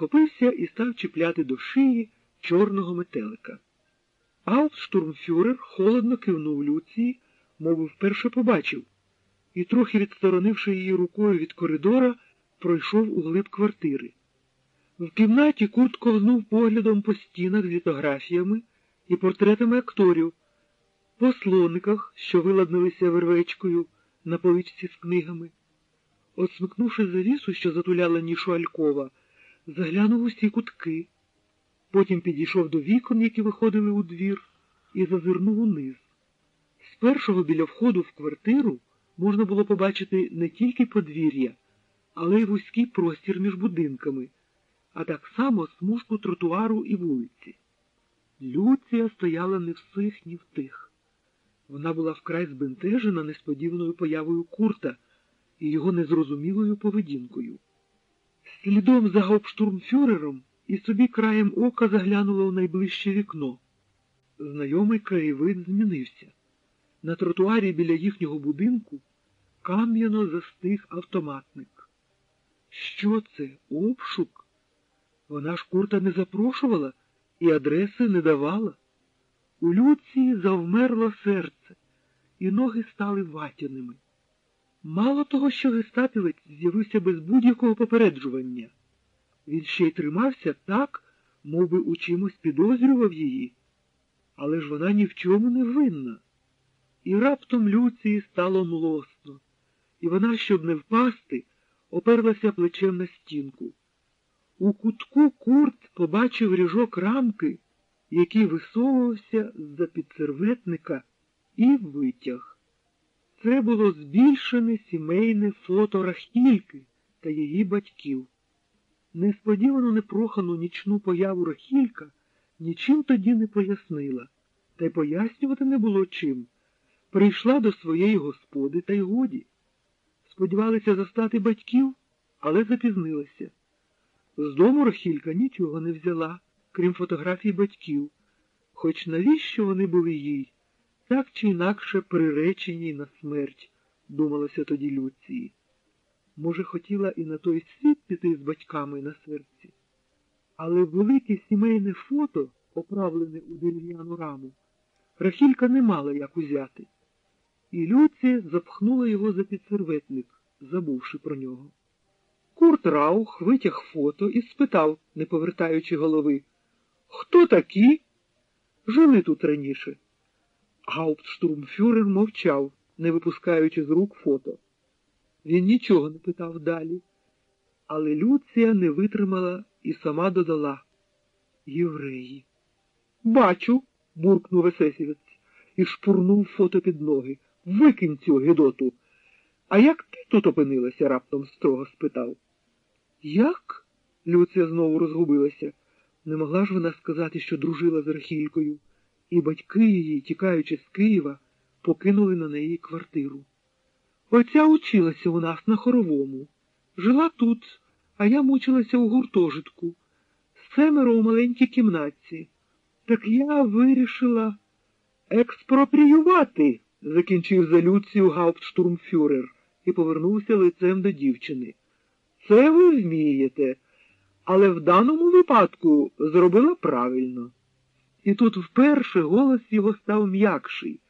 схопився і став чіпляти до шиї чорного метелика. Гауптштурмфюрер холодно кивнув Люції, мов вперше побачив, і, трохи відсторонивши її рукою від коридора, пройшов у глиб квартири. В кімнаті Курт ковзнув поглядом по стінах з літографіями і портретами акторів, по слониках, що виладнилися вервечкою на поличці з книгами. Осмикнувши завісу, що затуляла нішу Алькова, заглянув усі кутки. Потім підійшов до вікон, які виходили у двір, і зазирнув униз. З першого біля входу в квартиру можна було побачити не тільки подвір'я, але й вузький простір між будинками, а так само смужку тротуару і вулиці. Люція стояла не в сих, ні в тих. Вона була вкрай збентежена несподіваною появою курта і його незрозумілою поведінкою. Слідом за гауптштурмфюрером і собі краєм ока заглянула у найближче вікно. Знайомий краєвид змінився. На тротуарі біля їхнього будинку кам'яно застиг автоматник. Що це? Обшук? Вона ж курта не запрошувала і адреси не давала. У Люції завмерло серце, і ноги стали ватяними. Мало того, що гестапівець з'явився без будь-якого попереджування. Він ще й тримався так, мов би у чимось підозрював її. Але ж вона ні в чому не винна. І раптом Люції стало млосно, і вона, щоб не впасти, оперлася плечем на стінку. У кутку курт побачив ріжок рамки, який висовувався з-за підсерветника, і витяг. Це було збільшене сімейне фото Рахільки та її батьків. Несподівано непрохану нічну появу Рахілька нічим тоді не пояснила, та й пояснювати не було чим. Прийшла до своєї господи та й годі. Сподівалися застати батьків, але запізнилася. З дому Рахілька нічого не взяла, крім фотографій батьків, хоч навіщо вони були їй, так чи інакше приречені на смерть, думалося тоді Люції. Може, хотіла і на той світ піти з батьками на серці. Але велике сімейне фото, оправлене у дерев'яну раму, Рахілька не мала як узяти. І Люція запхнула його за підсерветник, забувши про нього. Курт Раух витяг фото і спитав, не повертаючи голови, хто такі? Жили тут раніше. Гауптштурмфюрер мовчав, не випускаючи з рук фото. Він нічого не питав далі, але Люція не витримала і сама додала Євреї. Бачу, буркнув есесівець і шпурнув фото під ноги. Викинь цю Гедоту. А як ти тут опинилася? раптом строго спитав. Як? Люція знову розгубилася. Не могла ж вона сказати, що дружила з Рахількою, і батьки її, тікаючи з Києва, покинули на неї квартиру. Оця училася у нас на хоровому. Жила тут, а я мучилася у гуртожитку. Семеро у маленькій кімнатці. Так я вирішила експропріювати, закінчив за Люцію гауптштурмфюрер і повернувся лицем до дівчини. Це ви вмієте, але в даному випадку зробила правильно. І тут вперше голос його став м'якший,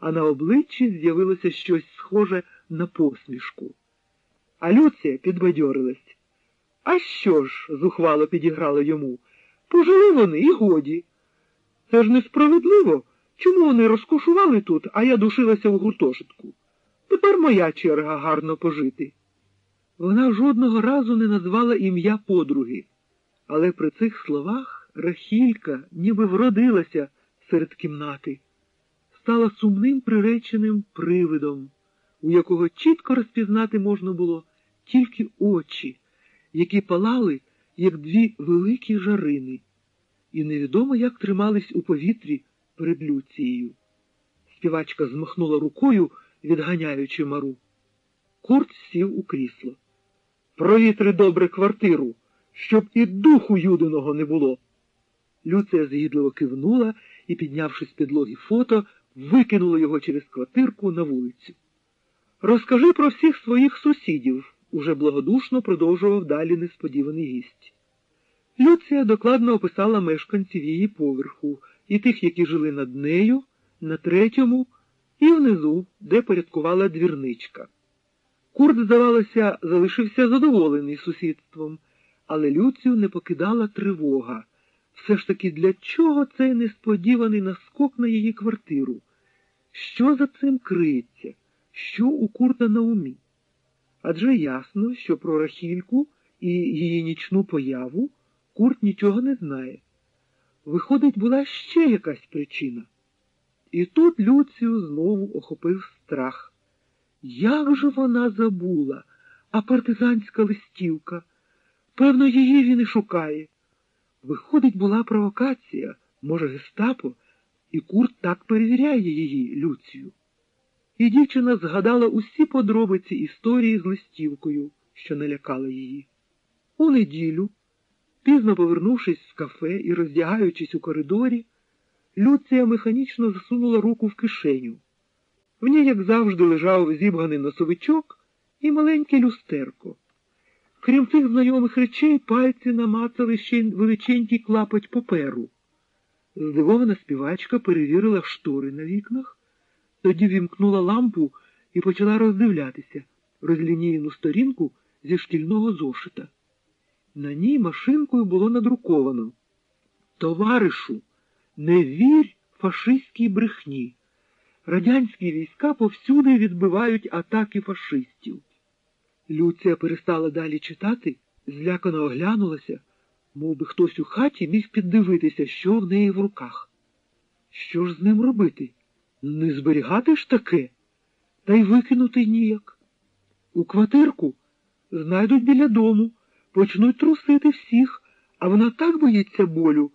а на обличчі з'явилося щось схоже на посмішку. А Люція підбадьорилась. А що ж? зухвало підіграло йому. Пожили вони і годі. Це ж несправедливо. Чому вони розкошували тут, а я душилася в гуртожитку? Тепер моя черга гарно пожити. Вона жодного разу не назвала ім'я подруги, але при цих словах Рахілька ніби вродилася серед кімнати, стала сумним приреченим привидом, у якого чітко розпізнати можна було тільки очі, які палали, як дві великі жарини, і невідомо, як тримались у повітрі перед Люцією. Співачка змахнула рукою, відганяючи мару. Курт сів у крісло. Провітри добре квартиру, щоб і духу юдиного не було. Люція згідливо кивнула і, піднявши з підлоги фото, викинула його через квартирку на вулицю. Розкажи про всіх своїх сусідів, уже благодушно продовжував далі несподіваний гість. Люція докладно описала мешканців її поверху, і тих, які жили над нею, на третьому, і внизу, де порядкувала двірничка. Курт, здавалося, залишився задоволений сусідством, але Люцію не покидала тривога. Все ж таки для чого цей несподіваний наскок на її квартиру? Що за цим криється? Що у Курта на умі? Адже ясно, що про Рахільку і її нічну появу Курт нічого не знає. Виходить, була ще якась причина. І тут Люцію знову охопив страх. Як же вона забула, а партизанська листівка? Певно, її він і шукає. Виходить, була провокація, може, гестапо, і Курт так перевіряє її, Люцію. І дівчина згадала усі подробиці історії з листівкою, що налякала її. У неділю, пізно повернувшись з кафе і роздягаючись у коридорі, Люція механічно засунула руку в кишеню. В ній, як завжди, лежав зібганий носовичок і маленьке люстерко. Крім цих знайомих речей, пальці намацали ще величенький клапоть паперу. Здивована співачка перевірила штори на вікнах, тоді вімкнула лампу і почала роздивлятися розлінійну сторінку зі шкільного зошита. На ній машинкою було надруковано. Товаришу, не вірь фашистській брехні. Радянські війська повсюди відбивають атаки фашистів. Люція перестала далі читати, злякано оглянулася, мов би хтось у хаті міг піддивитися, що в неї в руках. Що ж з ним робити? Не зберігати ж таке, та й викинути ніяк. У квартирку знайдуть біля дому, почнуть трусити всіх, а вона так боїться болю,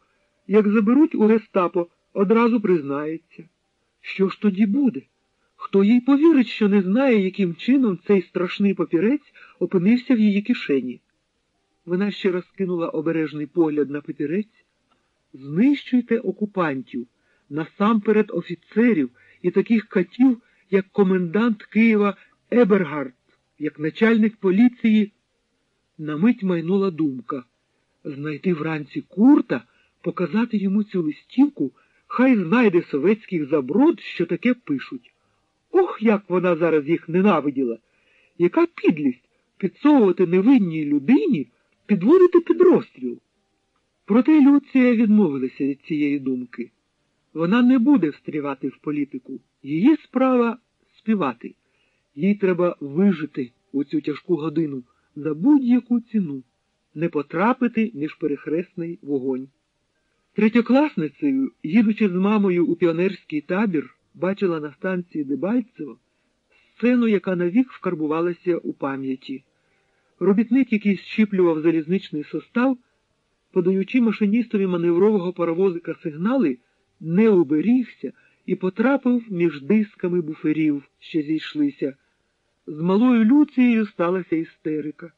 як заберуть у гестапо, одразу признається. Що ж тоді буде? Хто їй повірить, що не знає, яким чином цей страшний папірець опинився в її кишені? Вона ще раз кинула обережний погляд на папірець. Знищуйте окупантів, насамперед офіцерів і таких катів, як комендант Києва Ебергард, як начальник поліції. На мить майнула думка знайти вранці курта, показати йому цю листівку, хай знайде советських заброд, що таке пишуть. Ох, як вона зараз їх ненавиділа! Яка підлість підсовувати невинній людині, підводити під розстріл? Проте Люція відмовилася від цієї думки. Вона не буде встрівати в політику. Її справа співати. Їй треба вижити у цю тяжку годину за будь-яку ціну, не потрапити між перехресний вогонь. Третьокласницею, їдучи з мамою у піонерський табір, бачила на станції Дебальцево сцену, яка навік вкарбувалася у пам'яті. Робітник, який щіплював залізничний состав, подаючи машиністові маневрового паровозика сигнали, не уберігся і потрапив між дисками буферів, що зійшлися. З малою Люцією сталася істерика,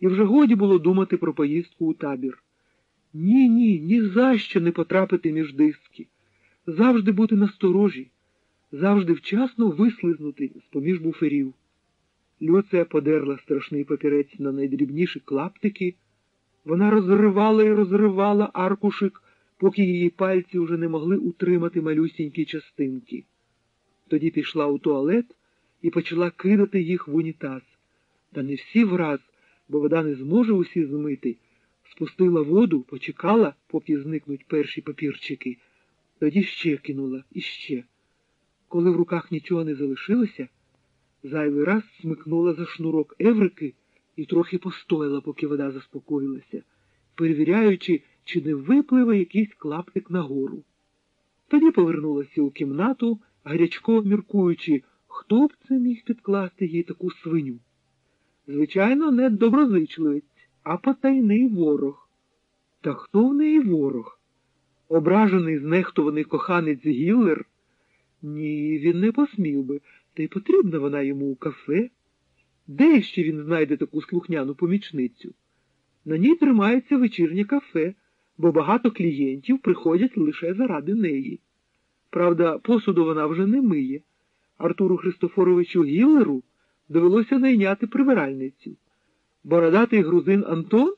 і вже годі було думати про поїздку у табір. Ні, ні, ні за що не потрапити між диски, завжди бути насторожі, завжди вчасно вислизнути з-поміж буферів. Люція подерла страшний папірець на найдрібніші клаптики. Вона розривала і розривала аркушик, поки її пальці вже не могли утримати малюсінькі частинки. Тоді пішла у туалет і почала кидати їх в унітаз. Та не всі враз, бо вода не зможе усі змити. Спустила воду, почекала, поки зникнуть перші папірчики, тоді ще кинула і ще. Коли в руках нічого не залишилося, зайвий раз смикнула за шнурок Еврики і трохи постояла, поки вода заспокоїлася, перевіряючи, чи не випливе якийсь клаптик нагору. Тоді повернулася у кімнату, гарячково міркуючи, хто б це міг підкласти їй таку свиню. Звичайно, не доброзичливець, а потайний ворог. Та хто в неї ворог? Ображений знехтуваний коханець Гіллер? Ні, він не посмів би, та й потрібна вона йому у кафе. Де ще він знайде таку слухняну помічницю? На ній тримається вечірнє кафе, бо багато клієнтів приходять лише заради неї. Правда, посуду вона вже не миє. Артуру Христофоровичу Гіллеру довелося найняти прибиральницю. Бородатий грузин Антон?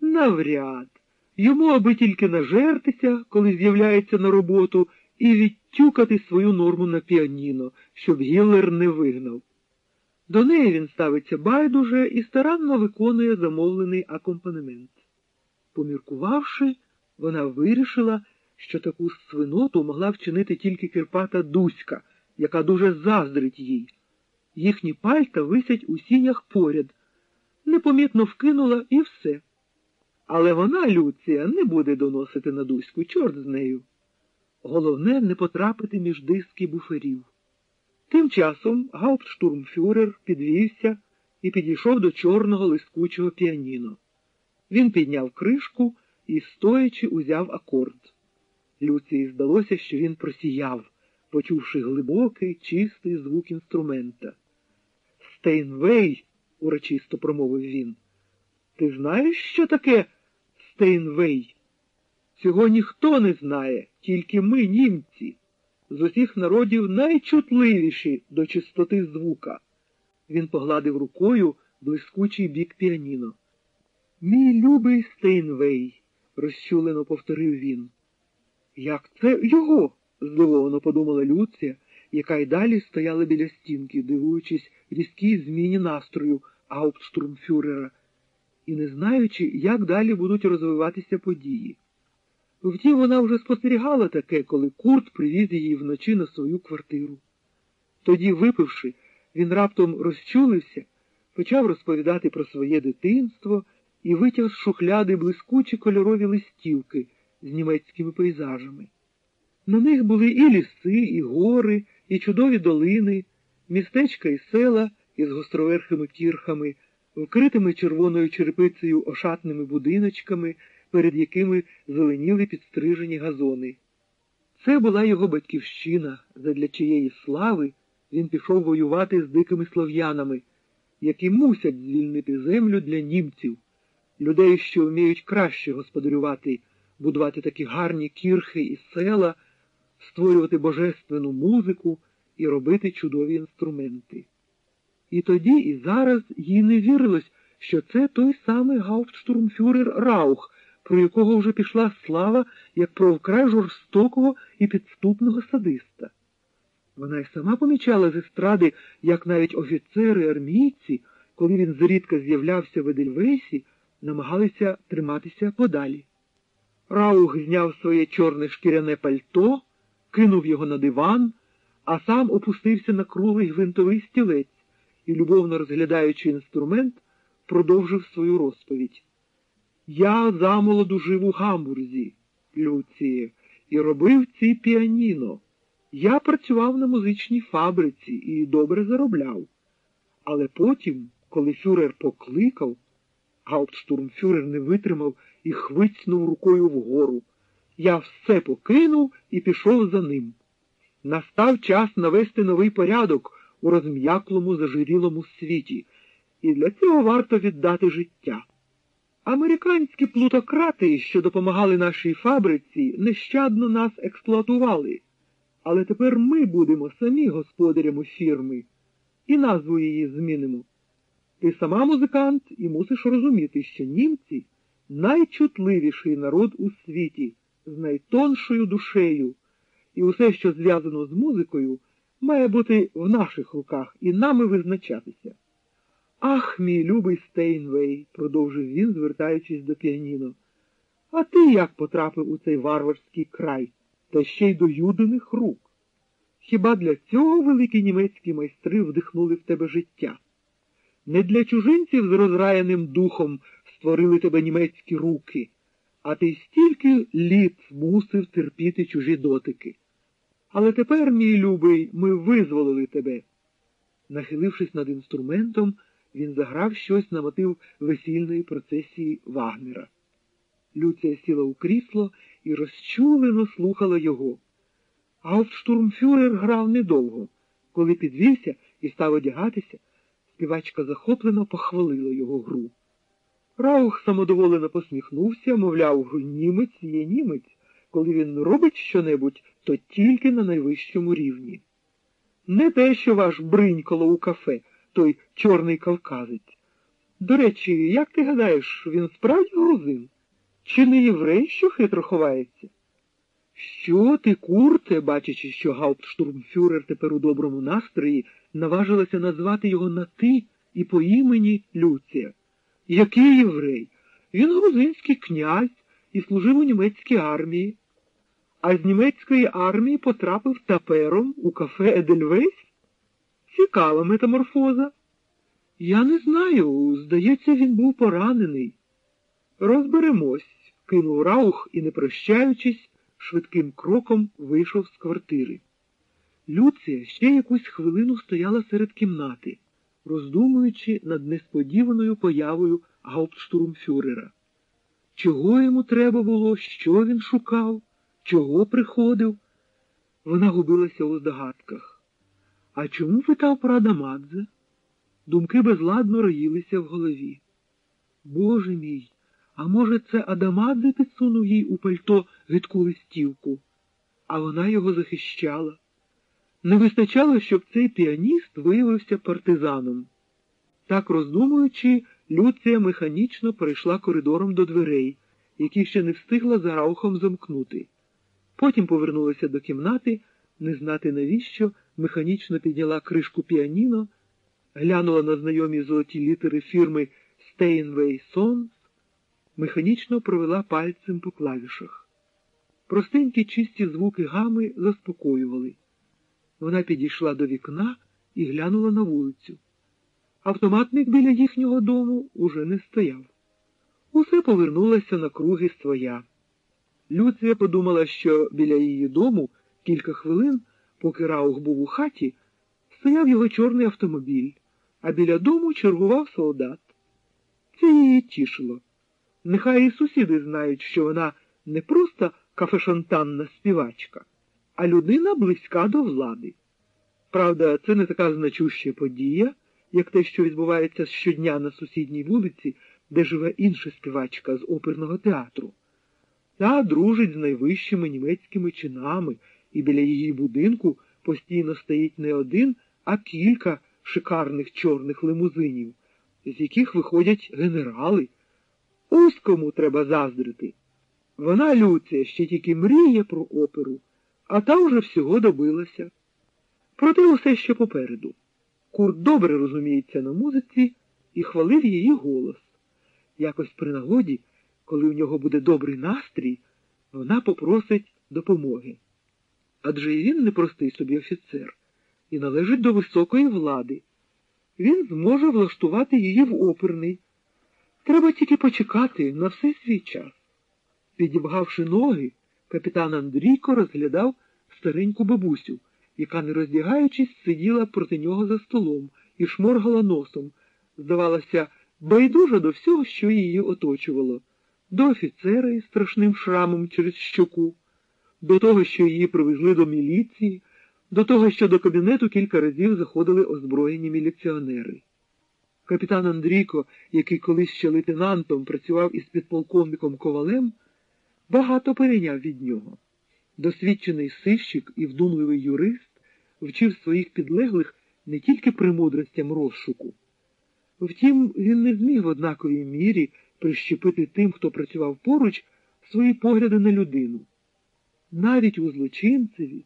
Навряд. Йому аби тільки нажертися, коли з'являється на роботу, і відтюкати свою норму на піаніно, щоб Гіллер не вигнав. До неї він ставиться байдуже і старанно виконує замовлений акомпанемент. Поміркувавши, вона вирішила, що таку свиноту могла вчинити тільки Кирпата Дуська, яка дуже заздрить їй. Їхні пальта висять у сінях поряд. Непомітно вкинула і все. Але вона, Люція, не буде доносити на Дуську, чорт з нею. Головне не потрапити між диски буферів. Тим часом гауптштурмфюрер підвівся і підійшов до чорного лискучого піаніно. Він підняв кришку і, стоячи, узяв акорд. Люції здалося, що він просіяв, почувши глибокий, чистий звук інструмента. Стейнвей, урочисто промовив він. Ти знаєш, що таке Стейнвей? Цього ніхто не знає, тільки ми, німці, з усіх народів найчутливіші до чистоти звука. Він погладив рукою блискучий бік піаніно. Мій любий Стейнвей, розчулено повторив він. Як це його? здивовано подумала Люція, яка й далі стояла біля стінки, дивуючись різкій зміні настрою гауптштурмфюрера і не знаючи, як далі будуть розвиватися події. Втім, вона вже спостерігала таке, коли Курт привіз її вночі на свою квартиру. Тоді, випивши, він раптом розчулився, почав розповідати про своє дитинство і витяг з шухляди блискучі кольорові листівки з німецькими пейзажами. На них були і ліси, і гори, і чудові долини, містечка і села із гостроверхими кірхами, вкритими червоною черепицею ошатними будиночками, перед якими зеленіли підстрижені газони. Це була його батьківщина, задля чиєї слави він пішов воювати з дикими слов'янами, які мусять звільнити землю для німців, людей, що вміють краще господарювати, будувати такі гарні кірхи і села, створювати божественну музику і робити чудові інструменти. І тоді, і зараз їй не вірилось, що це той самий гауптштурмфюрер Раух, про якого вже пішла слава, як про вкрай жорстокого і підступного садиста. Вона й сама помічала з естради, як навіть офіцери армійці, коли він зрідка з'являвся в Едельвейсі, намагалися триматися подалі. Раух зняв своє чорне шкіряне пальто, кинув його на диван, а сам опустився на круглий гвинтовий стілець і, любовно розглядаючи інструмент, продовжив свою розповідь. Я замолоду жив у гамбурзі, Люціє, і робив ці піаніно. Я працював на музичній фабриці і добре заробляв. Але потім, коли фюрер покликав, гауптштурмфюрер не витримав і хвицнув рукою вгору. Я все покинув і пішов за ним. Настав час навести новий порядок у розм'яклому зажирілому світі, і для цього варто віддати життя. Американські плутократи, що допомагали нашій фабриці, нещадно нас експлуатували. Але тепер ми будемо самі господарями фірми і назву її змінимо. Ти сама музикант і мусиш розуміти, що німці найчутливіший народ у світі з найтоншою душею, і усе, що зв'язано з музикою, має бути в наших руках і нами визначатися. Ах, мій любий Стейнвей, продовжив він, звертаючись до піаніно. А ти як потрапив у цей варварський край, та ще й до юдиних рук? Хіба для цього великі німецькі майстри вдихнули в тебе життя? Не для чужинців з розраяним духом створили тебе німецькі руки, а ти стільки літ мусив терпіти чужі дотики. Але тепер, мій любий, ми визволили тебе. Нахилившись над інструментом, він заграв щось на мотив весільної процесії Вагнера. Люція сіла у крісло і розчулено слухала його. Гауптштурмфюрер грав недовго. Коли підвівся і став одягатися, співачка захоплено похвалила його гру. Раух самодоволено посміхнувся, мовляв, німець є німець, коли він робить щонебудь, то тільки на найвищому рівні. Не те, що ваш бриньколо у кафе, той чорний кавказець. До речі, як ти гадаєш, він справді грузин? Чи не єврей, що хитро ховається? Що ти, курте, бачачи, що гауптштурмфюрер тепер у доброму настрої, наважилася назвати його на ти і по імені Люція. Який єврей? Він грузинський князь і служив у німецькій армії, а з німецької армії потрапив тапером у кафе Едельвейс? Цікава метаморфоза. Я не знаю, здається, він був поранений. Розберемось, кинув Раух і, не прощаючись, швидким кроком вийшов з квартири. Люція ще якусь хвилину стояла серед кімнати, роздумуючи над несподіваною появою гауптштурмфюрера. Чого йому треба було, що він шукав, чого приходив? Вона губилася у здогадках. А чому питав про Адамадзе? Думки безладно роїлися в голові. Боже мій, а може, це Адамадзе підсунув їй у пальто гидку листівку, а вона його захищала. Не вистачало, щоб цей піаніст виявився партизаном. Так роздумуючи, Люція механічно перейшла коридором до дверей, які ще не встигла за раухом замкнути. Потім повернулася до кімнати, не знати навіщо, механічно підняла кришку піаніно, глянула на знайомі золоті літери фірми Steinway Sons, механічно провела пальцем по клавішах. Простенькі чисті звуки гами заспокоювали. Вона підійшла до вікна і глянула на вулицю. Автоматник біля їхнього дому уже не стояв. Усе повернулося на круги своя. Люція подумала, що біля її дому кілька хвилин, поки Раух був у хаті, стояв його чорний автомобіль, а біля дому чергував солдат. Це її тішило. Нехай і сусіди знають, що вона не просто кафешантанна співачка, а людина близька до влади. Правда, це не така значуща подія, як те, що відбувається щодня на сусідній вулиці, де живе інша співачка з оперного театру. Та дружить з найвищими німецькими чинами, і біля її будинку постійно стоїть не один, а кілька шикарних чорних лимузинів, з яких виходять генерали. Ось кому треба заздрити. Вона, Люція, ще тільки мріє про оперу, а та вже всього добилася. Проте усе ще попереду. Курт добре розуміється на музиці і хвалив її голос. Якось при нагоді, коли у нього буде добрий настрій, вона попросить допомоги. Адже і він не простий собі офіцер і належить до високої влади. Він зможе влаштувати її в оперний. Треба тільки почекати на все свій час. Підібгавши ноги, капітан Андрійко розглядав стареньку бабусю, яка, не роздягаючись, сиділа проти нього за столом і шморгала носом, здавалося, байдужа до всього, що її оточувало, до офіцера із страшним шрамом через щоку, до того, що її привезли до міліції, до того, що до кабінету кілька разів заходили озброєні міліціонери. Капітан Андрійко, який колись ще лейтенантом працював із підполковником Ковалем, багато перейняв від нього. Досвідчений сищик і вдумливий юрист вчив своїх підлеглих не тільки премудростям розшуку. Втім, він не зміг в однаковій мірі прищепити тим, хто працював поруч, свої погляди на людину. Навіть у злочинцеві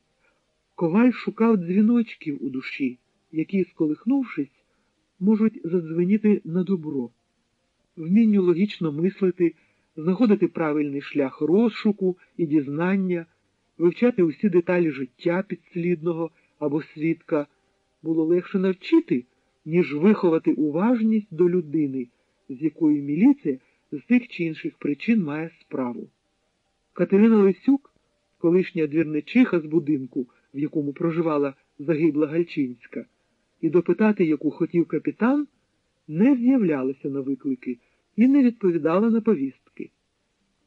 коваль шукав дзвіночків у душі, які, сколихнувшись, можуть задзвеніти на добро, вмінню логічно мислити, знаходити правильний шлях розшуку і дізнання, вивчати усі деталі життя підслідного або свідка було легше навчити, ніж виховати уважність до людини, з якою міліція з тих чи інших причин має справу. Катерина Лисюк, колишня двірничиха з будинку, в якому проживала загибла Гальчинська, і допитати, яку хотів капітан, не з'являлася на виклики і не відповідала на повістки.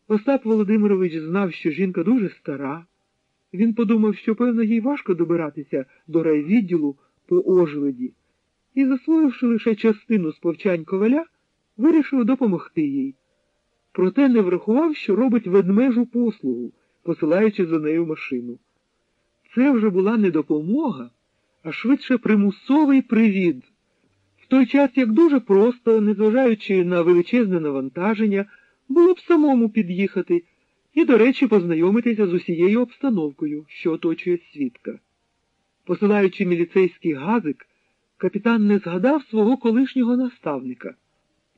Остап Володимирович знав, що жінка дуже стара. Він подумав, що, певно, їй важко добиратися до райвідділу по ожеледі, і, засвоївши лише частину сповчань коваля, вирішив допомогти їй. Проте не врахував, що робить ведмежу послугу, посилаючи за нею машину. Це вже була не допомога, а швидше примусовий привід. В той час, як дуже просто, незважаючи на величезне навантаження, Було б самому під'їхати і, до речі, познайомитися з усією обстановкою, що оточує свідка. Посилаючи міліцейський газик, капітан не згадав свого колишнього наставника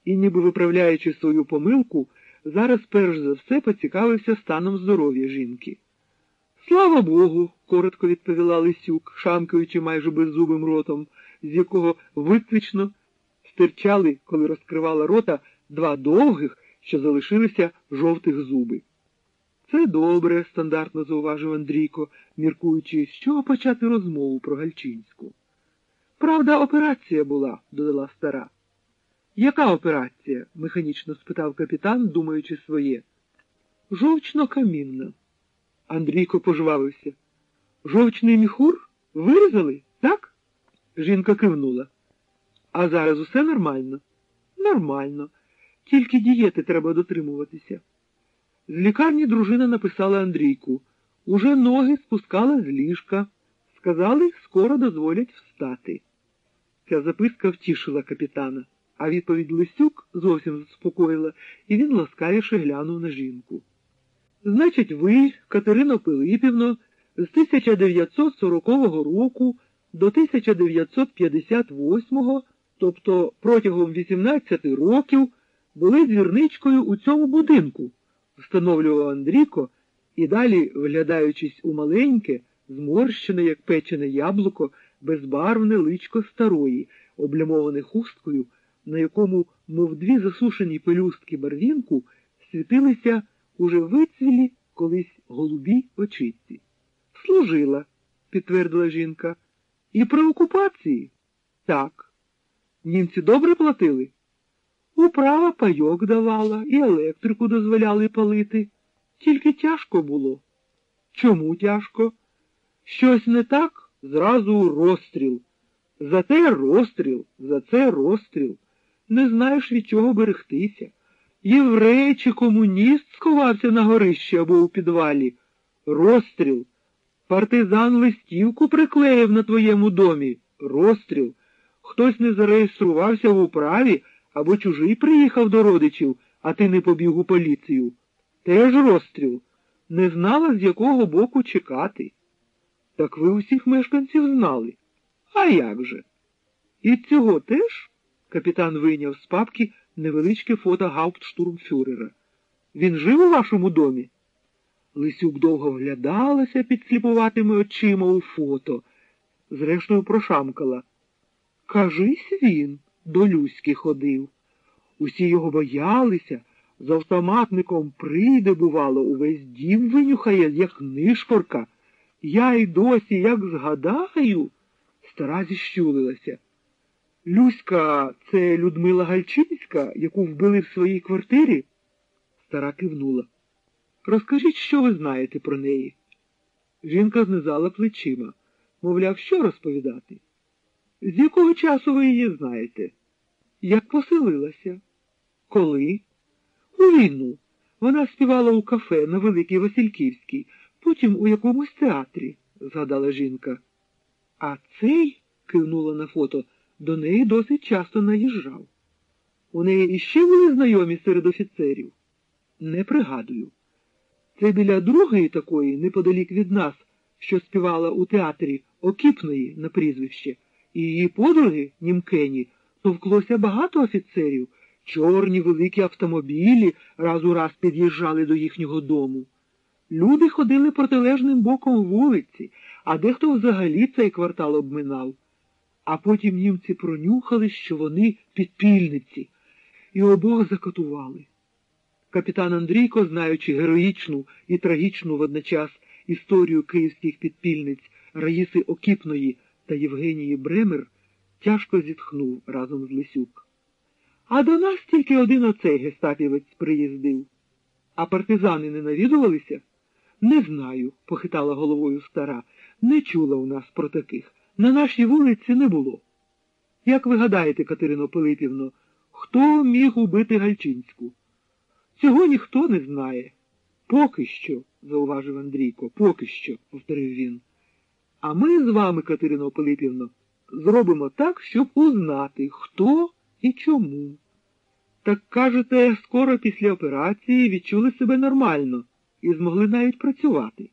і, ніби виправляючи свою помилку, зараз перш за все поцікавився станом здоров'я жінки. Слава Богу, коротко відповіла Лисюк, шамкаючи майже беззубим ротом, з якого виключно стирчали, коли розкривала рота, два довгих, що залишилися жовтих зуби. Це добре, стандартно зауважив Андрійко, міркуючи, з чого почати розмову про Гальчинську. Правда, операція була, додала стара. Яка операція? механічно спитав капітан, думаючи своє. Жовчно камінна. Андрійко пожвавився. Жовчний міхур? Вирізали, так? Жінка кивнула. А зараз усе нормально? Нормально. Тільки дієти треба дотримуватися. З лікарні дружина написала Андрійку. Уже ноги спускала з ліжка. Сказали, скоро дозволять встати. Ця записка втішила капітана, а відповідь Лисюк зовсім заспокоїла, і він ласкавіше глянув на жінку. Значить, ви, Катерино Пилипівно, з 1940 року до 1958, тобто протягом 18 років, були двірничкою у цьому будинку, встановлював Андрійко і далі, вглядаючись у маленьке, зморщене, як печене яблуко, безбарвне личко старої, облямоване хусткою, на якому, мов дві засушені пелюстки барвінку, світилися уже вицвілі колись голубі очиці. Служила, підтвердила жінка. І при окупації? Так. Німці добре платили? Управа пайок давала і електрику дозволяли палити. Тільки тяжко було. Чому тяжко? Щось не так, зразу розстріл. За те розстріл, за це розстріл. Не знаєш, від чого берегтися. Єврей чи комуніст сховався на горищі або у підвалі. Розстріл. Партизан листівку приклеїв на твоєму домі. Розстріл. Хтось не зареєструвався в управі або чужий приїхав до родичів, а ти не побіг у поліцію. Теж розстріл. Не знала, з якого боку чекати. Так ви усіх мешканців знали. А як же? І цього теж? Капітан вийняв з папки невеличке фото гауптштурмфюрера. Він жив у вашому домі? Лисюк довго вглядалася під сліпуватими очима у фото, зрештою прошамкала. Кажись він, до Люськи ходив. Усі його боялися, з автоматником прийде, бувало, увесь дім винюхає, як нишпорка. Я й досі, як згадаю, стара зіщулилася. Люська, це Людмила Гальчинська, яку вбили в своїй квартирі? Стара кивнула. Розкажіть, що ви знаєте про неї. Жінка знизала плечима. Мовляв, що розповідати? З якого часу ви її знаєте? Як поселилася? Коли? У війну. Вона співала у кафе на Великій Васильківській, потім у якомусь театрі, згадала жінка. А цей, кивнула на фото, до неї досить часто наїжджав. У неї іще були знайомі серед офіцерів? Не пригадую. Це біля другої такої, неподалік від нас, що співала у театрі Окіпної на прізвище, і її подруги, німкені, товклося багато офіцерів, чорні великі автомобілі раз у раз під'їжджали до їхнього дому. Люди ходили протилежним боком вулиці, а дехто взагалі цей квартал обминав. А потім німці пронюхали, що вони підпільниці, і обох закатували. Капітан Андрійко, знаючи героїчну і трагічну водночас історію київських підпільниць Раїси Окіпної та Євгенії Бремер, тяжко зітхнув разом з Лисюк. А до нас тільки один оцей гестапівець приїздив. А партизани не навідувалися? Не знаю, похитала головою стара. Не чула у нас про таких. На нашій вулиці не було. Як ви гадаєте, Катерино Пилипівно, хто міг убити Гальчинську? Цього ніхто не знає. Поки що, зауважив Андрійко, поки що, повторив він. А ми з вами, Катерино Пилипівно, зробимо так, щоб узнати, хто і чому. Так кажете, скоро після операції відчули себе нормально і змогли навіть працювати.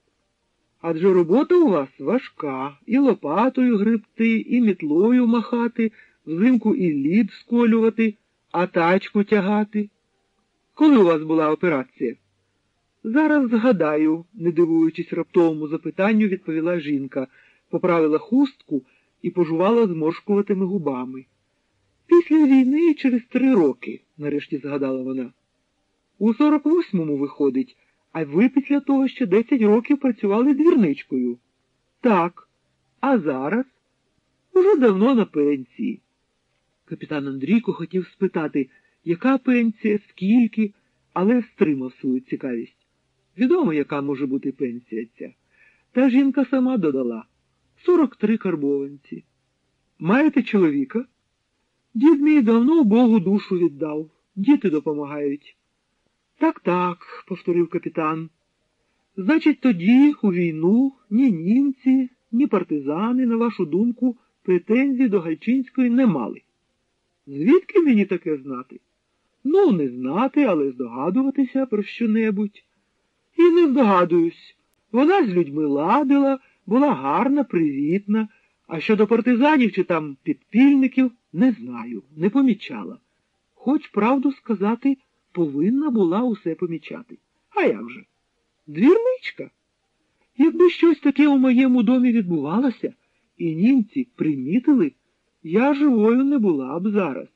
Адже робота у вас важка, і лопатою гребти, і мітлою махати, взимку і лід сколювати, а тачку тягати. Коли у вас була операція? Зараз згадаю, не дивуючись раптовому запитанню, відповіла жінка, поправила хустку і пожувала зморшкуватими губами. Після війни через три роки, нарешті згадала вона. У 48-му виходить, а ви після того ще 10 років працювали двірничкою. Так, а зараз уже давно на пенсії. Капітан Андрійко хотів спитати, яка пенсія, скільки, але стримав свою цікавість. Відомо, яка може бути пенсія ця. Та жінка сама додала 43 карбованці. Маєте чоловіка? Дід мій давно Богу душу віддав. Діти допомагають. Так, так, повторив капітан. Значить, тоді у війну ні німці, ні партизани, на вашу думку, претензій до Гальчинської не мали. Звідки мені таке знати? Ну, не знати, але здогадуватися про що-небудь. І не здогадуюсь. Вона з людьми ладила, була гарна, привітна, а щодо партизанів чи там підпільників не знаю, не помічала. Хоч правду сказати, повинна була усе помічати. А як же? Двірничка. Якби щось таке у моєму домі відбувалося, і німці примітили, я живою не була б зараз.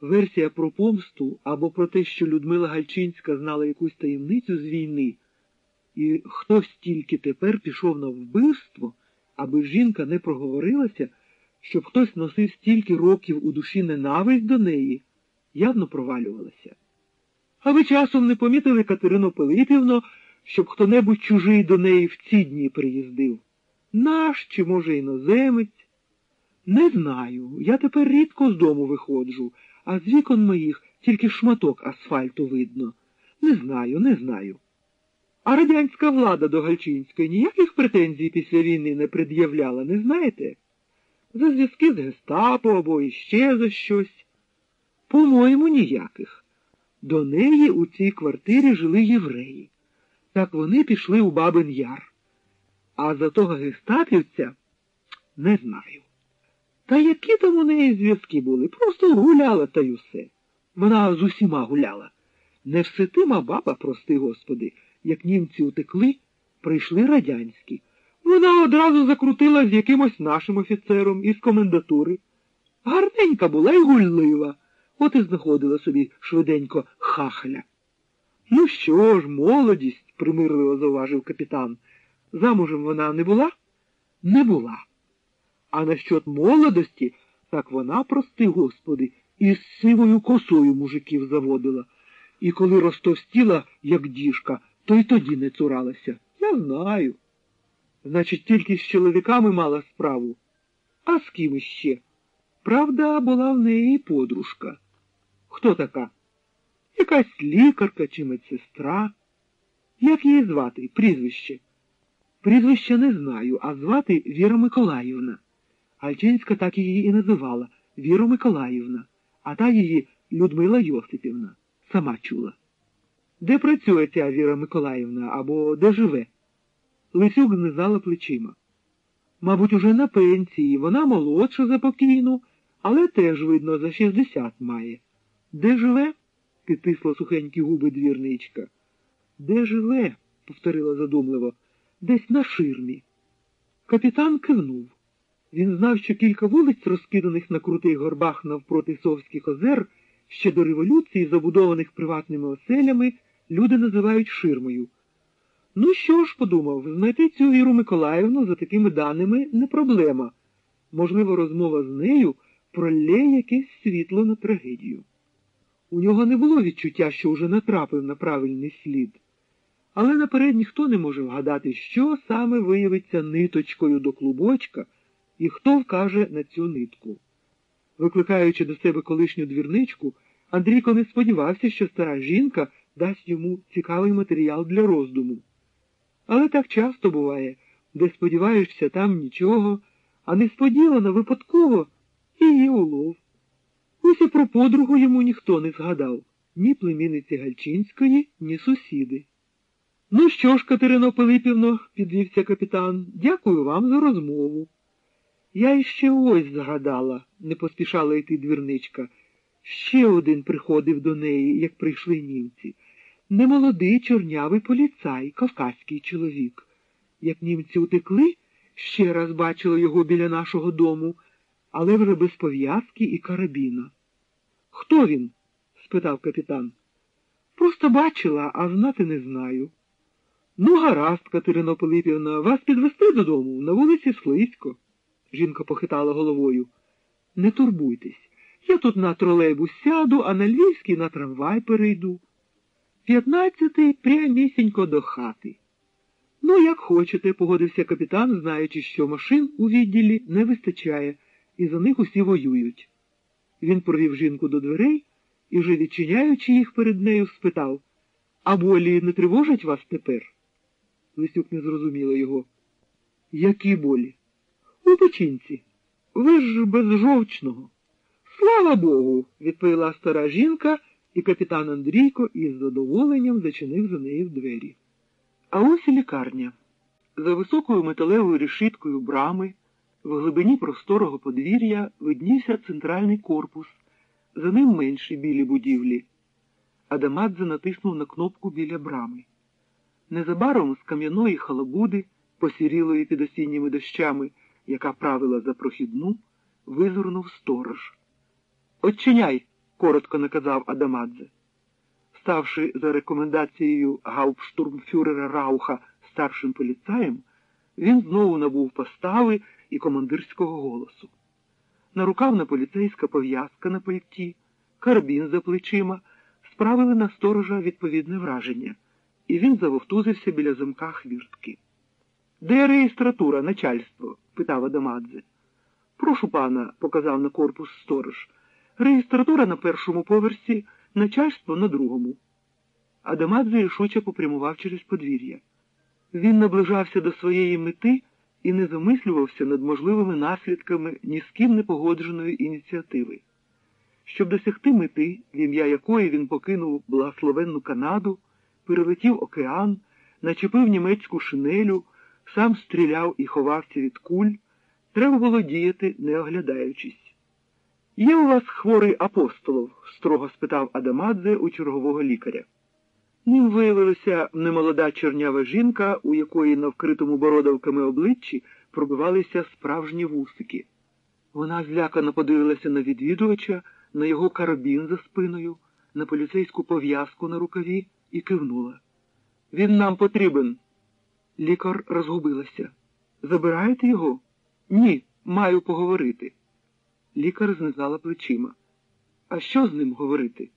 Версія про помсту або про те, що Людмила Гальчинська знала якусь таємницю з війни, і хтось тільки тепер пішов на вбивство, аби жінка не проговорилася, щоб хтось носив стільки років у душі ненависть до неї, явно провалювалася. А ви часом не помітили Катерину Пилипівну, щоб хто-небудь чужий до неї в ці дні приїздив? Наш чи, може, іноземець? Не знаю. Я тепер рідко з дому виходжу, а з вікон моїх тільки шматок асфальту видно. Не знаю, не знаю. А радянська влада до Гальчинської ніяких претензій після війни не пред'являла, не знаєте? За зв'язки з гестапо або іще за щось. По-моєму, ніяких. До неї у цій квартирі жили євреї. Так вони пішли у Бабин Яр. А за того гестапівця не знаю. Та які там у неї зв'язки були? Просто гуляла та й усе. Вона з усіма гуляла. Не всетима баба, прости господи, як німці утекли, прийшли радянські. Вона одразу закрутила з якимось нашим офіцером із комендатури. Гарненька була й гульлива, от і знаходила собі швиденько хахля. Ну що ж, молодість, примирливо зауважив капітан. Замужем вона не була? Не була. А насчет молодості, так вона, прости господи, із сивою косою мужиків заводила. І коли розтовстіла, як діжка, то й тоді не цуралася. Я знаю. Значить, тільки з чоловіками мала справу. А з ким іще? Правда, була в неї подружка. Хто така? Якась лікарка чи медсестра. Як її звати? Прізвище? Прізвища не знаю, а звати Віра Миколаївна. Альчинська так її і називала Віра Миколаївна, а та її Людмила Йосипівна. Сама чула. Де працює ця Віра Миколаївна або де живе? Лисюк знизала плечима. Мабуть, уже на пенсії, вона молодша за покійну, але теж, видно, за 60 має. Де живе? підтисла сухенькі губи двірничка. Де живе? повторила задумливо, десь на ширмі. Капітан кивнув. Він знав, що кілька вулиць, розкиданих на крутих горбах навпроти Совських озер, ще до революції, забудованих приватними оселями, люди називають ширмою. Ну що ж, подумав, знайти цю Віру Миколаївну за такими даними не проблема. Можливо, розмова з нею пролє якесь світло на трагедію. У нього не було відчуття, що вже натрапив на правильний слід. Але наперед ніхто не може вгадати, що саме виявиться ниточкою до клубочка і хто вкаже на цю нитку. Викликаючи до себе колишню двірничку, Андрійко не сподівався, що стара жінка дасть йому цікавий матеріал для роздуму. Але так часто буває, де сподіваєшся, там нічого, а несподівано, випадково є улов. Ось і про подругу йому ніхто не згадав ні племінниці Гальчинської, ні сусіди. Ну що ж, Катерино Пилипівно, підвівся капітан, дякую вам за розмову. Я іще ось згадала, не поспішала йти двірничка. Ще один приходив до неї, як прийшли німці. Немолодий чорнявий поліцай, кавказький чоловік. Як німці утекли, ще раз бачила його біля нашого дому, але вже без пов'язки і карабіна. Хто він? спитав капітан. Просто бачила, а знати не знаю. Ну, гаразд, Катерино Пилипівна, вас підвести додому на вулиці Слизько. Жінка похитала головою. Не турбуйтесь. Я тут на тролейбус сяду, а на Львівський на трамвай перейду. П'ятнадцятий прямісінько до хати. Ну, як хочете, погодився капітан, знаючи, що машин у відділі не вистачає, і за них усі воюють. Він провів жінку до дверей і, вже відчиняючи їх перед нею, спитав А болі не тривожать вас тепер? Лисюк не зрозуміла його. Які болі? У печінці. Ви ж без жовчного. Слава Богу, відповіла стара жінка, і капітан Андрійко із задоволенням зачинив за нею двері. А ось і лікарня. За високою металевою решіткою брами в глибині просторого подвір'я виднівся центральний корпус, за ним менші білі будівлі. Адамадзе натиснув на кнопку біля брами. Незабаром з кам'яної халабуди, посірілої під осінніми дощами, яка правила за прохідну, визирнув сторож. Отчиняй, коротко наказав Адамадзе. Ставши за рекомендацією гауптштурмфюрера Рауха старшим поліцаєм, він знову набув постави і командирського голосу. Нарукавна поліцейська пов'язка на пальті, карабін за плечима справили на сторожа відповідне враження, і він завовтузився біля замка хвіртки. Де реєстратура, начальство? питав Адамадзе. Прошу пана, показав на корпус сторож. Реєстратура на першому поверсі, начальство на другому. Адамадзе рішуче попрямував через подвір'я. Він наближався до своєї мети і не замислювався над можливими наслідками ні з ким не погодженої ініціативи. Щоб досягти мети, в ім'я якої він покинув благословенну Канаду, перелетів океан, начепив німецьку шинелю, сам стріляв і ховався від куль, треба було діяти, не оглядаючись. Є у вас хворий апостолов? строго спитав Адамадзе у чергового лікаря. Ним виявилася немолода чорнява жінка, у якої на вкритому бородавками обличчі пробивалися справжні вусики. Вона злякано подивилася на відвідувача, на його карабін за спиною, на поліцейську пов'язку на рукаві і кивнула. Він нам потрібен. Лікар розгубилася. Забираєте його? Ні, маю поговорити. Лікар знизала плечима. А що з ним говорити?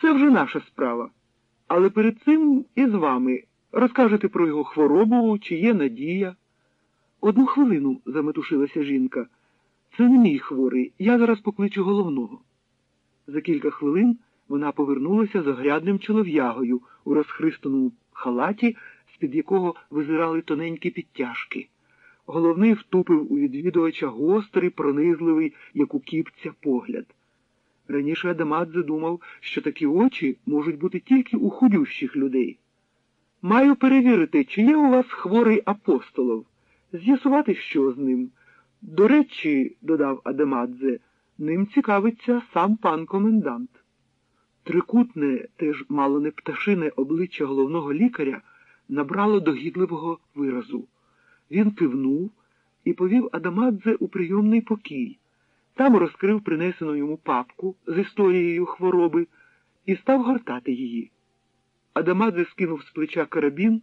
Це вже наша справа. Але перед цим і з вами розкажете про його хворобу, чи є надія. Одну хвилину, заметушилася жінка. Це не мій хворий, я зараз покличу головного. За кілька хвилин вона повернулася з огрядним чолов'ягою у розхристаному халаті, з-під якого визирали тоненькі підтяжки. Головний втупив у відвідувача гострий, пронизливий, як у кіпця, погляд. Раніше Адамадзе думав, що такі очі можуть бути тільки у худющих людей. Маю перевірити, чи є у вас хворий апостолов, з'ясувати, що з ним. До речі, додав Адамадзе, ним цікавиться сам пан комендант. Трикутне, теж мало не пташине обличчя головного лікаря набрало догідливого виразу. Він кивнув і повів Адамадзе у прийомний покій. Там розкрив принесену йому папку з історією хвороби і став гортати її. Адамадзе скинув з плеча карабін,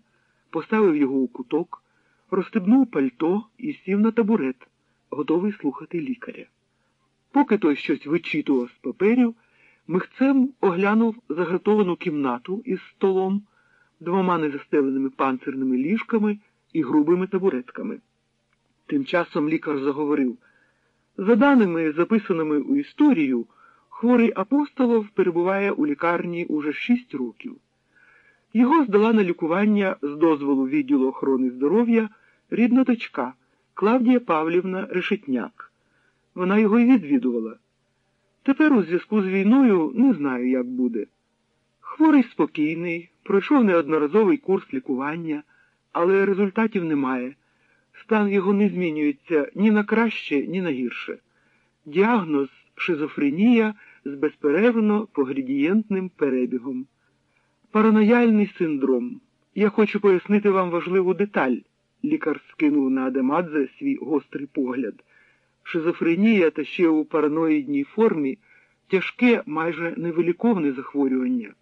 поставив його у куток, розстебнув пальто і сів на табурет, готовий слухати лікаря. Поки той щось вичитував з паперів, михцем оглянув загратовану кімнату із столом, двома незастеленими панцирними ліжками і грубими табуретками. Тим часом лікар заговорив. За даними, записаними у історію, хворий апостолов перебуває у лікарні уже шість років. Його здала на лікування з дозволу відділу охорони здоров'я рідна дочка Клавдія Павлівна Решетняк. Вона його й відвідувала. Тепер у зв'язку з війною не знаю, як буде. Хворий спокійний, пройшов неодноразовий курс лікування, але результатів немає. Стан його не змінюється ні на краще, ні на гірше. Діагноз шизофренія з безперервно поградієнтним перебігом. Паранояльний синдром. Я хочу пояснити вам важливу деталь. Лікар скинув на Адемадзе свій гострий погляд. Шизофренія та ще у параноїдній формі тяжке, майже невиліковне захворювання.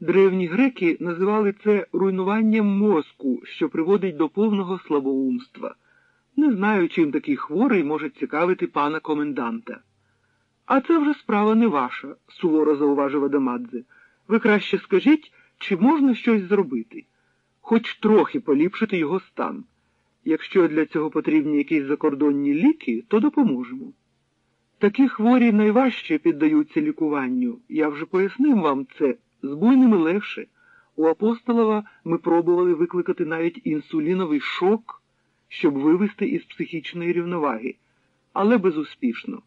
Древні греки називали це руйнуванням мозку, що приводить до повного слабоумства. Не знаю, чим такий хворий може цікавити пана коменданта. А це вже справа не ваша, суворо зауважив Адамадзе. Ви краще скажіть, чи можна щось зробити, хоч трохи поліпшити його стан. Якщо для цього потрібні якісь закордонні ліки, то допоможемо. Такі хворі найважче піддаються лікуванню. Я вже пояснив вам це, з буйними легше. У апостолова ми пробували викликати навіть інсуліновий шок, щоб вивести із психічної рівноваги, але безуспішно.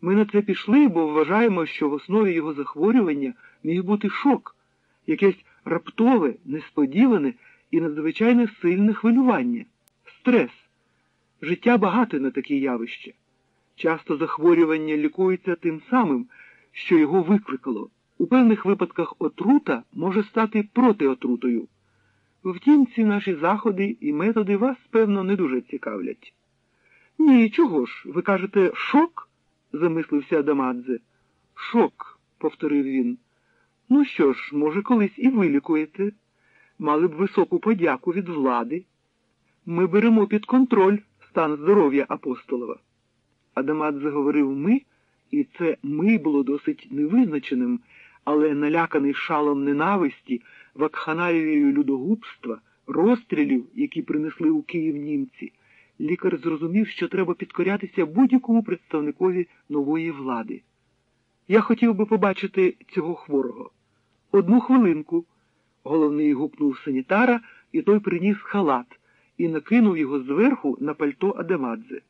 Ми на це пішли, бо вважаємо, що в основі його захворювання міг бути шок, якесь раптове, несподіване і надзвичайно сильне хвилювання, стрес. Життя багате на такі явища. Часто захворювання лікується тим самим, що його викликало. У певних випадках отрута може стати протиотрутою. Втім, ці наші заходи і методи вас, певно, не дуже цікавлять. Ні, чого ж? Ви кажете, шок? замислився Адамадзе. Шок, повторив він. Ну що ж, може, колись і вилікуєте. Мали б високу подяку від влади. Ми беремо під контроль стан здоров'я апостолова. Адамадзе говорив ми, і це ми було досить невизначеним, але наляканий шалом ненависті, вакханалією людогубства, розстрілів, які принесли у Київ німці, лікар зрозумів, що треба підкорятися будь-якому представникові нової влади. Я хотів би побачити цього хворого. Одну хвилинку. Головний гукнув санітара, і той приніс халат і накинув його зверху на пальто Адемадзе.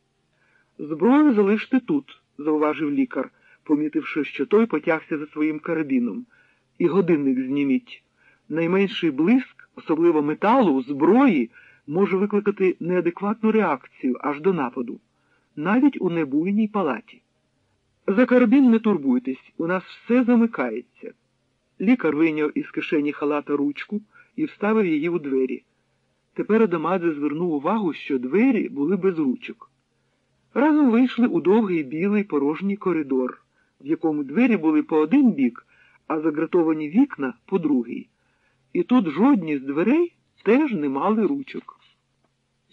Зброю залиште тут, зауважив лікар, помітивши, що той потягся за своїм карабіном. І годинник зніміть. Найменший блиск, особливо металу, зброї, може викликати неадекватну реакцію аж до нападу, навіть у небуйній палаті. За карабін не турбуйтесь, у нас все замикається. Лікар вийняв із кишені халата ручку і вставив її у двері. Тепер Адамадзе звернув увагу, що двері були без ручок. Разом вийшли у довгий білий порожній коридор, в якому двері були по один бік, а загратовані вікна по другий. І тут жодні з дверей теж не мали ручок.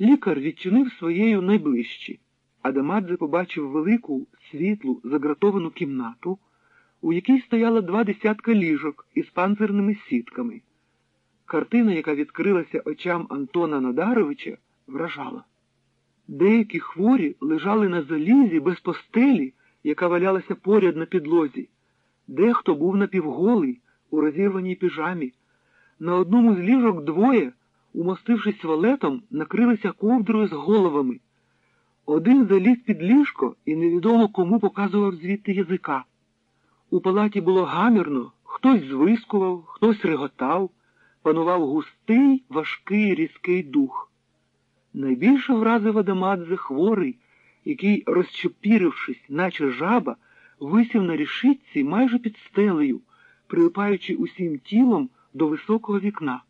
Лікар відчинив своєю найближчі. Адамадзе побачив велику, світлу, загратовану кімнату, у якій стояло два десятка ліжок із панцирними сітками. Картина, яка відкрилася очам Антона Надаровича, вражала. Деякі хворі лежали на залізі без постелі, яка валялася поряд на підлозі. Дехто був напівголий, у розірваній піжамі. На одному з ліжок двоє, умостившись валетом, накрилися ковдрою з головами. Один заліз під ліжко і невідомо кому показував звідти язика. У палаті було гамірно, хтось звискував, хтось реготав, панував густий, важкий різкий дух. Найбільше вразив Адамадзе хворий, який, розчепірившись, наче жаба, висів на рішитці майже під стелею, прилипаючи усім тілом до високого вікна.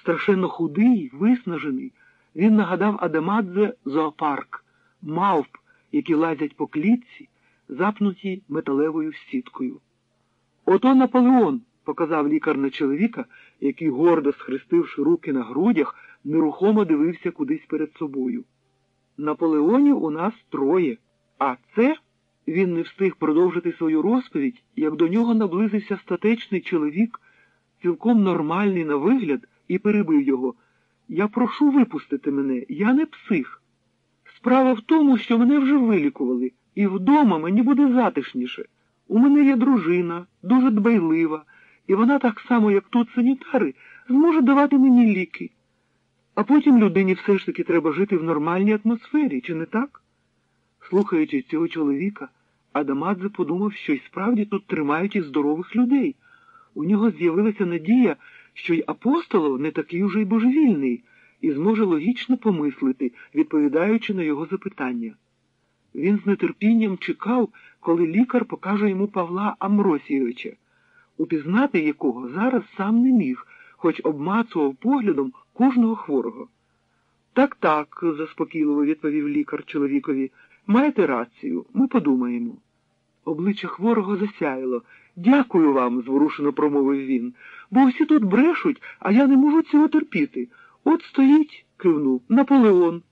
Страшенно худий, виснажений, він нагадав Адамадзе зоопарк, мавп, які лазять по клітці, запнуті металевою сіткою. Ото Наполеон, показав лікар на чоловіка, який, гордо схрестивши руки на грудях, нерухомо дивився кудись перед собою. Наполеонів у нас троє, а це він не встиг продовжити свою розповідь, як до нього наблизився статечний чоловік, цілком нормальний на вигляд, і перебив його. Я прошу випустити мене, я не псих. Справа в тому, що мене вже вилікували, і вдома мені буде затишніше. У мене є дружина, дуже дбайлива, і вона так само, як тут санітари, зможе давати мені ліки. А потім людині все ж таки треба жити в нормальній атмосфері, чи не так? Слухаючи цього чоловіка, Адамадзе подумав, що й справді тут тримають і здорових людей. У нього з'явилася надія, що й апостолов не такий уже й божевільний, і зможе логічно помислити, відповідаючи на його запитання. Він з нетерпінням чекав, коли лікар покаже йому Павла Амросійовича, упізнати якого зараз сам не міг, хоч обмацував поглядом кожного хворого. Так, так, заспокійливо відповів лікар чоловікові, маєте рацію, ми подумаємо. Обличчя хворого засяяло. Дякую вам, зворушено промовив він, бо всі тут брешуть, а я не можу цього терпіти. От стоїть, кивнув, Наполеон.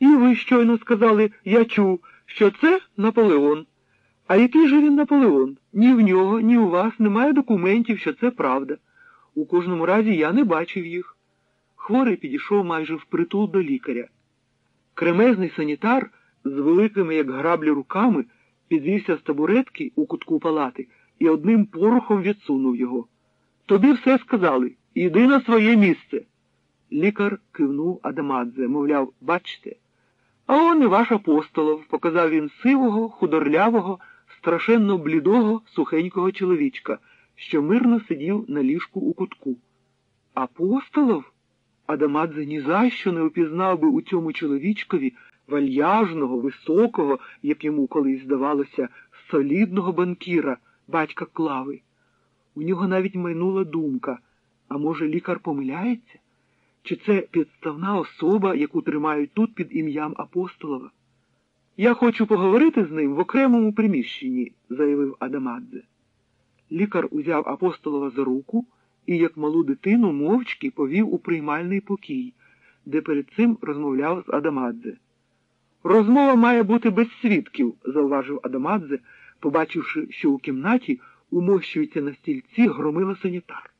І ви щойно сказали, я чув, що це Наполеон. А який же він Наполеон? Ні в нього, ні у вас немає документів, що це правда. У кожному разі я не бачив їх. Хворий підійшов майже впритул до лікаря. Кремезний санітар з великими, як граблі, руками підвівся з табуретки у кутку палати і одним порухом відсунув його. Тобі все сказали. Іди на своє місце. Лікар кивнув Адамадзе, мовляв, бачте. А он і ваш апостолов, показав він сивого, худорлявого, страшенно блідого, сухенького чоловічка, що мирно сидів на ліжку у кутку. Апостолов? Адамадзе ні за що не упізнав би у цьому чоловічкові вальяжного, високого, як йому колись здавалося, солідного банкіра, батька Клави. У нього навіть майнула думка, а може, лікар помиляється? Чи це підставна особа, яку тримають тут під ім'ям Апостолова? Я хочу поговорити з ним в окремому приміщенні, заявив Адамадзе. Лікар узяв апостолова за руку і, як малу дитину, мовчки повів у приймальний покій, де перед цим розмовляв з Адамадзе. Розмова має бути без свідків, зауважив Адамадзе, побачивши, що у кімнаті умощується на стільці громила санітар.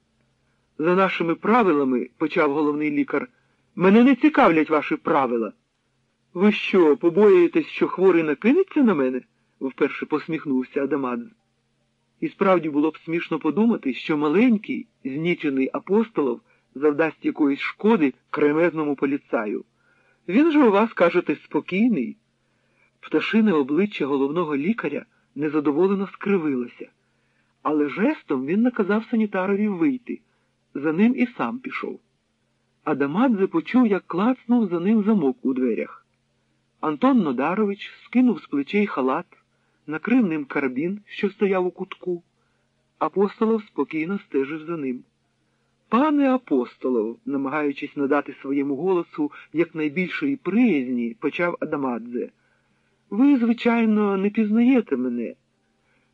За нашими правилами, почав головний лікар, мене не цікавлять ваші правила. Ви що, побоюєтесь, що хворий накинеться на мене? вперше посміхнувся Адамадзе. І справді було б смішно подумати, що маленький, знічений апостолов завдасть якоїсь шкоди кремезному поліцаю. Він же у вас, кажете, спокійний. Пташине обличчя головного лікаря незадоволено скривилося, але жестом він наказав санітарові вийти. За ним і сам пішов. Адамадзе почув, як клацнув за ним замок у дверях. Антон Нодарович скинув з плечей халат, накрив ним карабін, що стояв у кутку. Апостолов спокійно стежив за ним. Пане апостолов, намагаючись надати своєму голосу якнайбільшої приязні, почав Адамадзе. Ви, звичайно, не пізнаєте мене.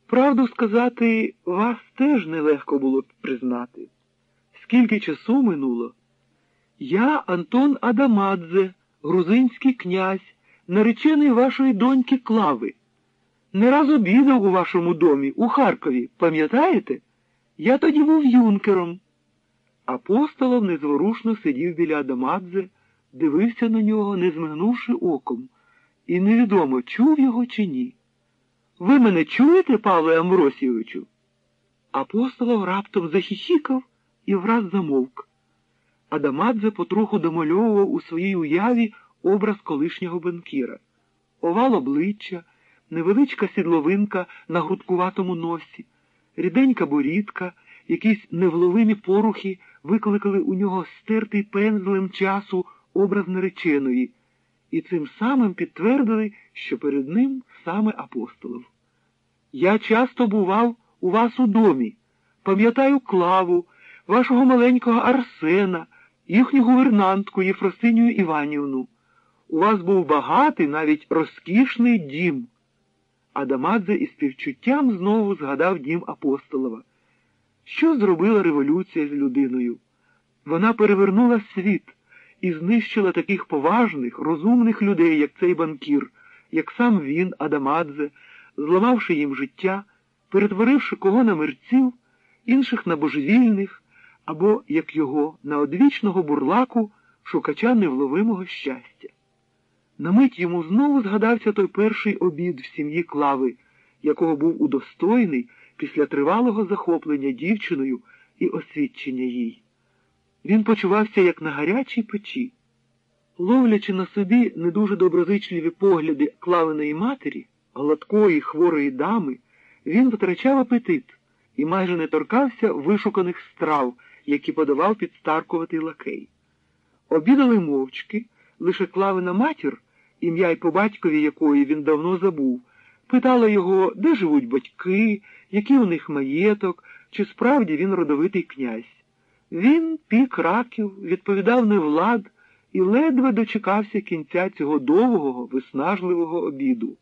Правду сказати, вас теж нелегко було б признати. Скільки часу минуло? Я Антон Адамадзе, грузинський князь, наречений вашої доньки Клави. Не раз обідав у вашому домі, у Харкові, пам'ятаєте? Я тоді був юнкером. Апостолов незворушно сидів біля Адамадзе, дивився на нього, не змигнувши оком, і невідомо, чув його чи ні. Ви мене чуєте, Павле Амросійовичу? Апостолов раптом захихікав і враз замовк. Адамадзе потроху домальовував у своїй уяві образ колишнього банкіра. Овал обличчя, невеличка сідловинка на грудкуватому носі, ріденька борідка, якісь невловимі порухи викликали у нього стертий пензлем часу образ нареченої, і цим самим підтвердили, що перед ним саме апостолов. Я часто бував у вас у домі, пам'ятаю клаву, вашого маленького Арсена, їхню гувернантку Єфросинію Іванівну. У вас був багатий, навіть розкішний дім. Адамадзе із співчуттям знову згадав дім апостолова. Що зробила революція з людиною? Вона перевернула світ і знищила таких поважних, розумних людей, як цей банкір, як сам він, Адамадзе, зламавши їм життя, перетворивши кого на мерців, інших на божевільних, або, як його, на одвічного бурлаку, шукача невловимого щастя. На мить йому знову згадався той перший обід в сім'ї Клави, якого був удостойний після тривалого захоплення дівчиною і освідчення їй. Він почувався як на гарячій печі. Ловлячи на собі не дуже доброзичливі погляди клавиної матері, гладкої хворої дами, він втрачав апетит і майже не торкався вишуканих страв, які подавав підстаркуватий лакей. Обідали мовчки, лише клавина матір, ім'я й по батькові якої він давно забув, питала його, де живуть батьки, який у них маєток, чи справді він родовитий князь. Він пік раків, відповідав невлад і ледве дочекався кінця цього довгого, виснажливого обіду.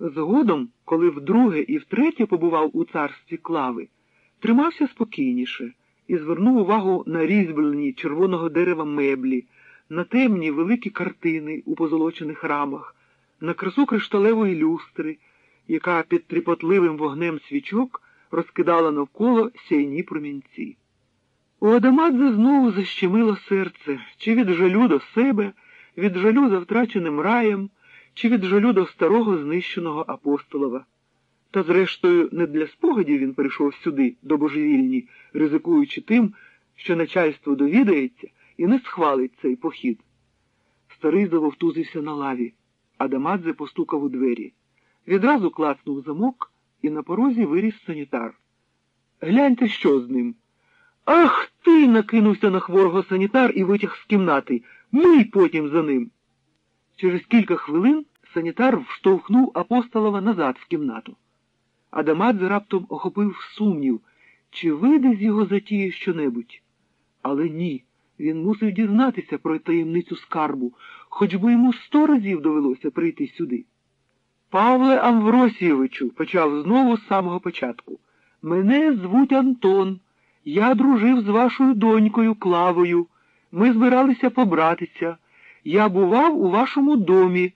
Згодом, коли вдруге і втретє побував у царстві клави, тримався спокійніше і звернув увагу на різьблені червоного дерева меблі, на темні великі картини у позолочених рамах, на красу кришталевої люстри, яка під тріпотливим вогнем свічок розкидала навколо сяйні промінці. У Адамадзе знову защемило серце, чи від жалю до себе, від жалю за втраченим раєм, чи від жалю до старого знищеного апостолова. Та, зрештою, не для спогадів він прийшов сюди, до божевільні, ризикуючи тим, що начальство довідається і не схвалить цей похід. Старий завовтузився на лаві. Адамадзе постукав у двері. Відразу клацнув замок, і на порозі виріс санітар. Гляньте, що з ним. Ах ти! накинувся на хворого санітар і витяг з кімнати. Мий потім за ним. Через кілька хвилин санітар вштовхнув апостолова назад в кімнату. Адамадзе раптом охопив сумнів, чи вийде з його затії щонебудь. Але ні, він мусив дізнатися про таємницю скарбу, хоч би йому сто разів довелося прийти сюди. Павле Амвросійовичу, почав знову з самого початку. Мене звуть Антон. Я дружив з вашою донькою Клавою. Ми збиралися побратися. Я бував у вашому домі.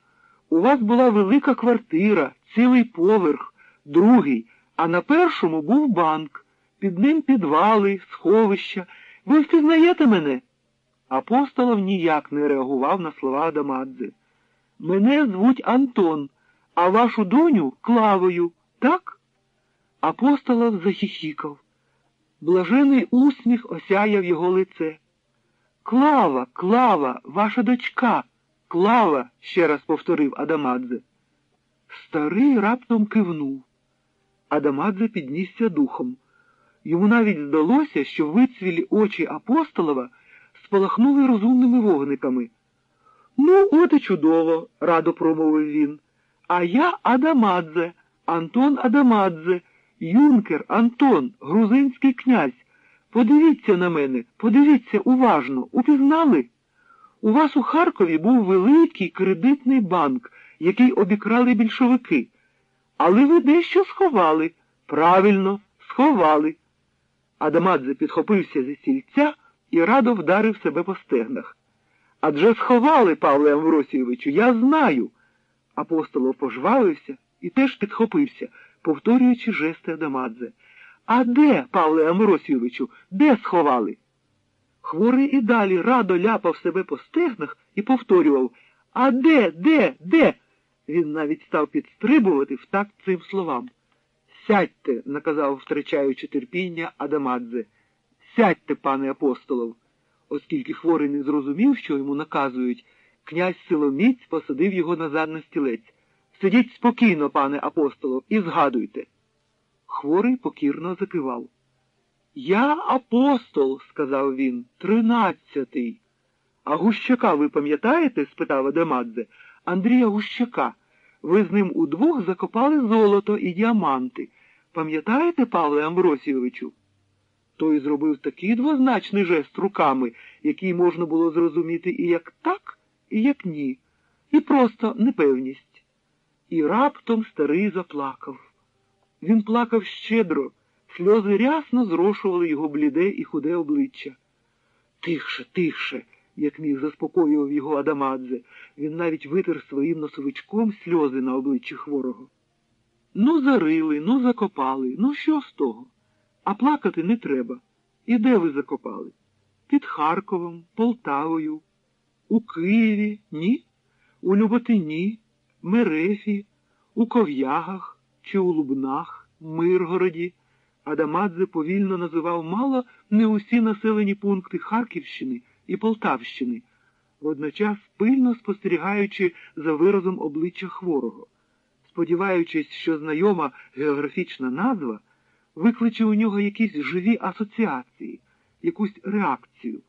У вас була велика квартира, цілий поверх, другий, а на першому був банк. Під ним підвали, сховища. Ви впізнаєте мене? Апостолов ніяк не реагував на слова Адамадзе. Мене звуть Антон, а вашу доню Клавою, так? Апостолов захихікав. Блажений усміх осяяв його лице. Клава, Клава, ваша дочка, Клава, ще раз повторив Адамадзе. Старий раптом кивнув. Адамадзе піднісся духом. Йому навіть здалося, що вицвілі очі апостолова спалахнули розумними вогниками. Ну, от і чудово, радо промовив він. А я Адамадзе, Антон Адамадзе, юнкер Антон, грузинський князь. Подивіться на мене, подивіться уважно, упізнали? У вас у Харкові був великий кредитний банк, який обікрали більшовики. Але ви дещо сховали. Правильно, сховали. Адамадзе підхопився зі сільця і радо вдарив себе по стегнах. Адже сховали, Павле Амвросійовичу, я знаю. Апостолов пожвавився і теж підхопився, повторюючи жести Адамадзе. А де, Павле Амросійовичу, де сховали? Хворий і далі радо ляпав себе по стегнах і повторював А де, де, де? Він навіть став підстрибувати в такт цим словам. Сядьте, наказав, втрачаючи терпіння Адамадзе. Сядьте, пане апостолов. Оскільки хворий не зрозумів, що йому наказують, князь силоміць посадив його назад на стілець. Сидіть спокійно, пане апостолов, і згадуйте. Хворий покірно закивав. Я апостол, сказав він, тринадцятий. А Гущака ви пам'ятаєте? спитав Адамадзе. Андрія Гущака. Ви з ним удвох закопали золото і діаманти. Пам'ятаєте, Павле Амбросійовичу? Той зробив такий двозначний жест руками, який можна було зрозуміти і як так, і як ні, і просто непевність. І раптом старий заплакав. Він плакав щедро, сльози рясно зрошували його бліде і худе обличчя. Тихше, тихше, як міг заспокоював його Адамадзе. Він навіть витер своїм носовичком сльози на обличчі хворого. Ну, зарили, ну закопали, ну що з того? А плакати не треба. І де ви закопали? Під Харковом, Полтавою, у Києві, ні? У Люботині, Мерефі, у Ков'ягах чи у Лубнах, Миргороді. Адамадзе повільно називав мало не усі населені пункти Харківщини і Полтавщини, водночас пильно спостерігаючи за виразом обличчя хворого. сподіваючись, що знайома географічна назва викличе у нього якісь живі асоціації, якусь реакцію,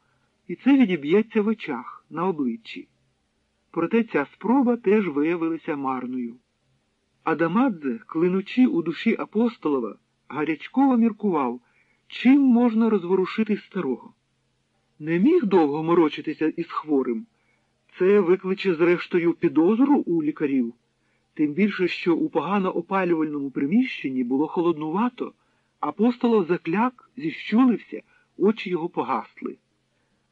і це відіб'ється в очах на обличчі. Проте ця спроба теж виявилася марною. Адамадзе, клинучи у душі апостолова, гарячково міркував, чим можна розворушити старого. Не міг довго морочитися із хворим. Це викличе, зрештою, підозру у лікарів, тим більше, що у погано опалювальному приміщенні було холоднувато, апостолов закляк, зіщулився, очі його погасли.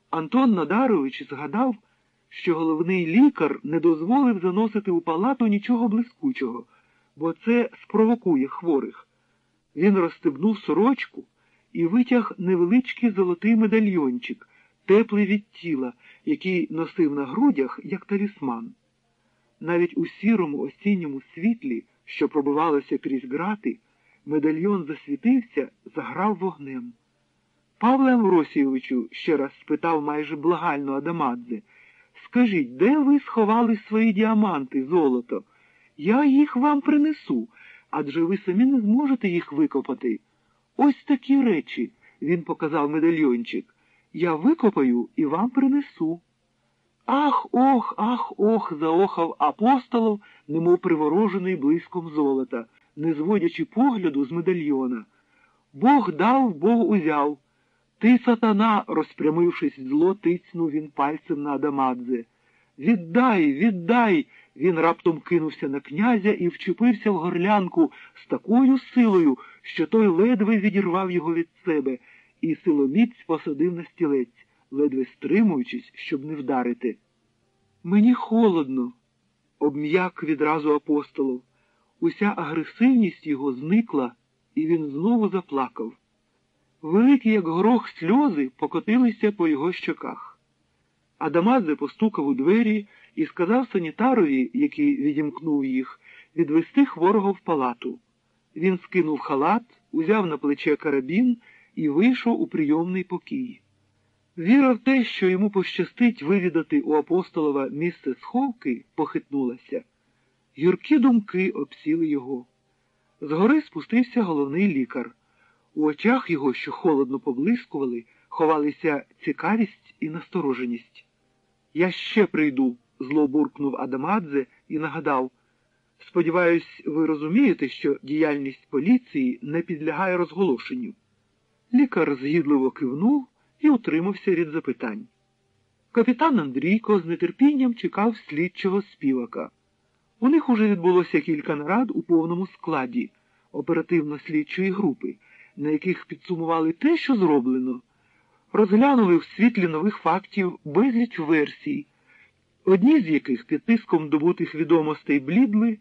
Антон Надарович згадав, що головний лікар не дозволив заносити у палату нічого блискучого, бо це спровокує хворих. Він розстебнув сорочку і витяг невеличкий золотий медальйончик теплий від тіла, який носив на грудях, як талісман. Навіть у сірому осінньому світлі, що пробивалося крізь грати, медальйон засвітився, заграв вогнем. Павле Амросійовичу, ще раз спитав майже благально Адамадзе, скажіть, де ви сховали свої діаманти, золото? Я їх вам принесу, адже ви самі не зможете їх викопати. Ось такі речі, він показав медальйончик. Я викопаю і вам принесу. Ах, ох, ах, ох, заохав апостолов, немов приворожений блиском золота, не зводячи погляду з медальйона. Бог дав, Бог узяв. Ти, сатана, розпрямившись зло, тицнув він пальцем на Адамадзе. Віддай, віддай. Він раптом кинувся на князя і вчепився в горлянку з такою силою, що той ледве відірвав його від себе і силоміць посадив на стілець, ледве стримуючись, щоб не вдарити. Мені холодно, обм'як відразу апостолов. Уся агресивність його зникла, і він знову заплакав. Великі, як горох, сльози покотилися по його щоках. Адамадзе постукав у двері і сказав санітарові, який відімкнув їх, відвести хворого в палату. Він скинув халат, узяв на плече карабін і вийшов у прийомний покій. Віра в те, що йому пощастить вивідати у апостолова місце сховки, похитнулася. Гіркі думки обсіли його. Згори спустився головний лікар. У очах його, що холодно поблискували, ховалися цікавість і настороженість. Я ще прийду, зло буркнув Адамадзе і нагадав. Сподіваюсь, ви розумієте, що діяльність поліції не підлягає розголошенню. Лікар згідливо кивнув і утримався від запитань. Капітан Андрійко з нетерпінням чекав слідчого співака. У них уже відбулося кілька нарад у повному складі оперативно-слідчої групи, на яких підсумували те, що зроблено, розглянули в світлі нових фактів безліч версій, одні з яких під тиском добутих відомостей блідли,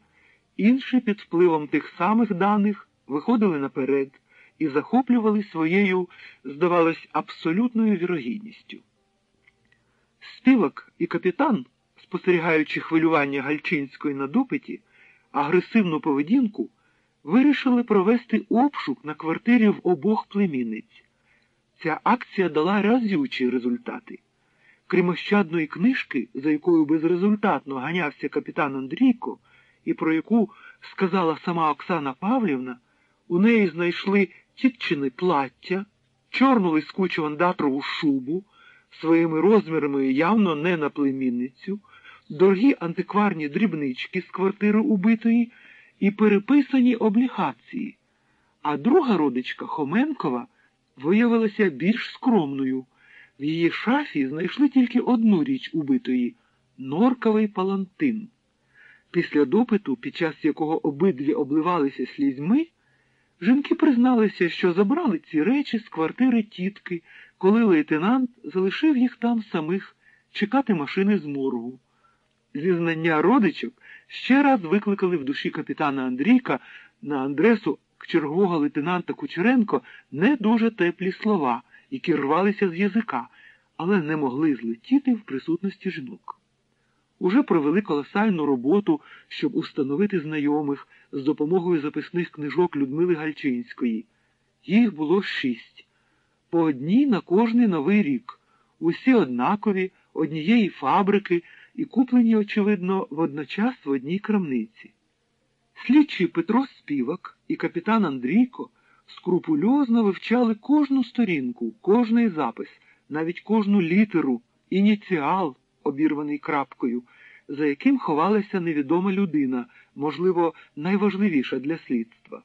інші під впливом тих самих даних виходили наперед і захоплювали своєю, здавалось, абсолютною вірогідністю. Співак і капітан, спостерігаючи хвилювання Гальчинської на допиті, агресивну поведінку, вирішили провести обшук на квартирі в обох племінниць. Ця акція дала разючі результати. Крім ощадної книжки, за якою безрезультатно ганявся капітан Андрійко, і про яку сказала сама Оксана Павлівна, у неї знайшли тітчини плаття, чорну лискучу андатрову шубу, своїми розмірами явно не на племінницю, дорогі антикварні дрібнички з квартири убитої і переписані облігації. А друга родичка Хоменкова виявилася більш скромною. В її шафі знайшли тільки одну річ убитої норковий палантин. Після допиту, під час якого обидві обливалися слізьми, Жінки призналися, що забрали ці речі з квартири тітки, коли лейтенант залишив їх там самих чекати машини з моргу. Зізнання родичок ще раз викликали в душі капітана Андрійка на адресу чергового лейтенанта Кучеренко не дуже теплі слова, які рвалися з язика, але не могли злетіти в присутності жінок. Уже провели колосальну роботу, щоб установити знайомих з допомогою записних книжок Людмили Гальчинської. Їх було шість. По одній на кожний новий рік, усі однакові, однієї фабрики і куплені, очевидно, водночас в одній крамниці. Слідчий Петро Співак і капітан Андрійко скрупульозно вивчали кожну сторінку, кожний запис, навіть кожну літеру, ініціал, обірваний крапкою, за яким ховалася невідома людина, можливо, найважливіша для слідства.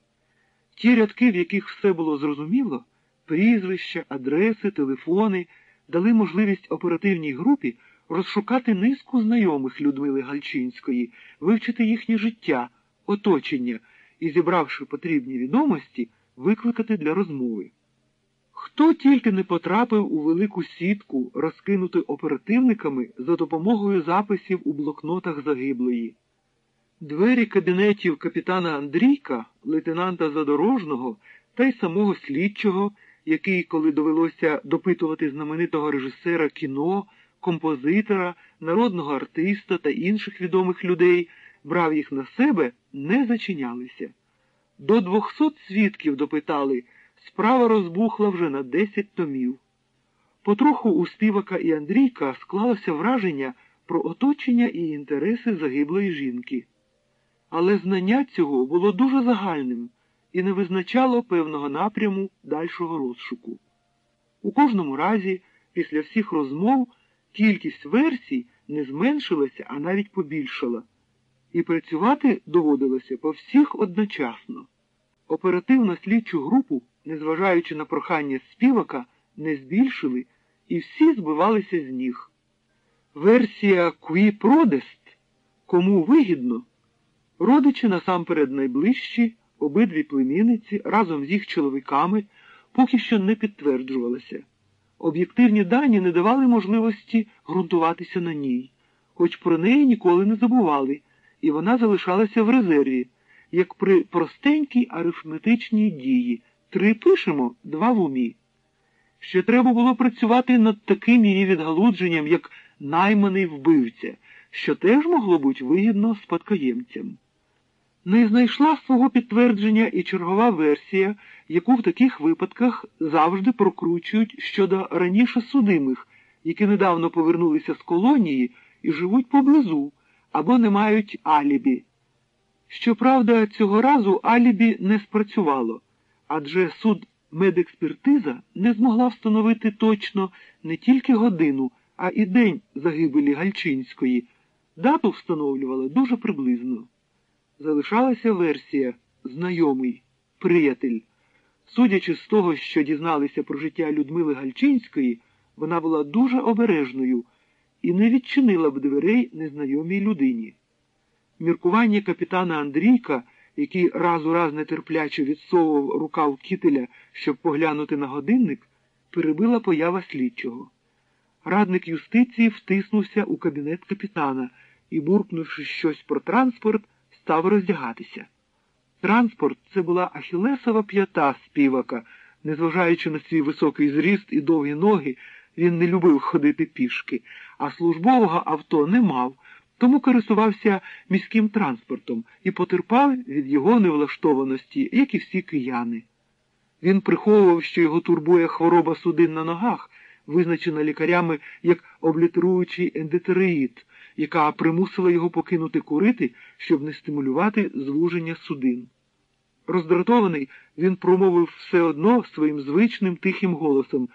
Ті рядки, в яких все було зрозуміло, прізвища, адреси, телефони, дали можливість оперативній групі розшукати низку знайомих Людмили Гальчинської, вивчити їхнє життя, оточення і, зібравши потрібні відомості, викликати для розмови. Хто тільки не потрапив у велику сітку, розкинуту оперативниками за допомогою записів у блокнотах загиблої. Двері кабінетів капітана Андрійка, лейтенанта Задорожного та й самого слідчого, який, коли довелося допитувати знаменитого режисера кіно, композитора, народного артиста та інших відомих людей, брав їх на себе, не зачинялися. До двохсот свідків допитали, справа розбухла вже на десять томів. Потроху у співака і Андрійка склалося враження про оточення і інтереси загиблої жінки. Але знання цього було дуже загальним і не визначало певного напряму дальшого розшуку. У кожному разі, після всіх розмов, кількість версій не зменшилася, а навіть побільшала, і працювати доводилося по всіх одночасно. Оперативно слідчу групу, незважаючи на прохання співака, не збільшили, і всі збивалися з ніг. Версія «Кві продест» кому вигідно, родичі насамперед найближчі, обидві племінниці разом з їх чоловіками поки що не підтверджувалася. Об'єктивні дані не давали можливості ґрунтуватися на ній, хоч про неї ніколи не забували, і вона залишалася в резерві, як при простенькій арифметичній дії. Три пишемо, два в умі. Ще треба було працювати над таким її відгалудженням, як найманий вбивця, що теж могло бути вигідно спадкоємцям. Не знайшла свого підтвердження і чергова версія, яку в таких випадках завжди прокручують щодо раніше судимих, які недавно повернулися з колонії і живуть поблизу або не мають алібі. Щоправда, цього разу алібі не спрацювало, адже суд медекспертиза не змогла встановити точно не тільки годину, а і день загибелі Гальчинської. Дату встановлювала дуже приблизно. Залишалася версія знайомий, приятель. Судячи з того, що дізналися про життя Людмили Гальчинської, вона була дуже обережною і не відчинила б дверей незнайомій людині. Міркування капітана Андрійка, який раз у раз нетерпляче відсовував рукав кітеля, щоб поглянути на годинник, перебила поява слідчого. Радник юстиції втиснувся у кабінет капітана і, буркнувши щось про транспорт, став роздягатися. Транспорт це була ахілесова п'ята співака, незважаючи на свій високий зріст і довгі ноги, він не любив ходити пішки, а службового авто не мав, тому користувався міським транспортом і потерпав від його невлаштованості, як і всі кияни. Він приховував, що його турбує хвороба судин на ногах, визначена лікарями як облітеруючий ендетереїд, яка примусила його покинути курити, щоб не стимулювати звуження судин. Роздратований, він промовив все одно своїм звичним тихим голосом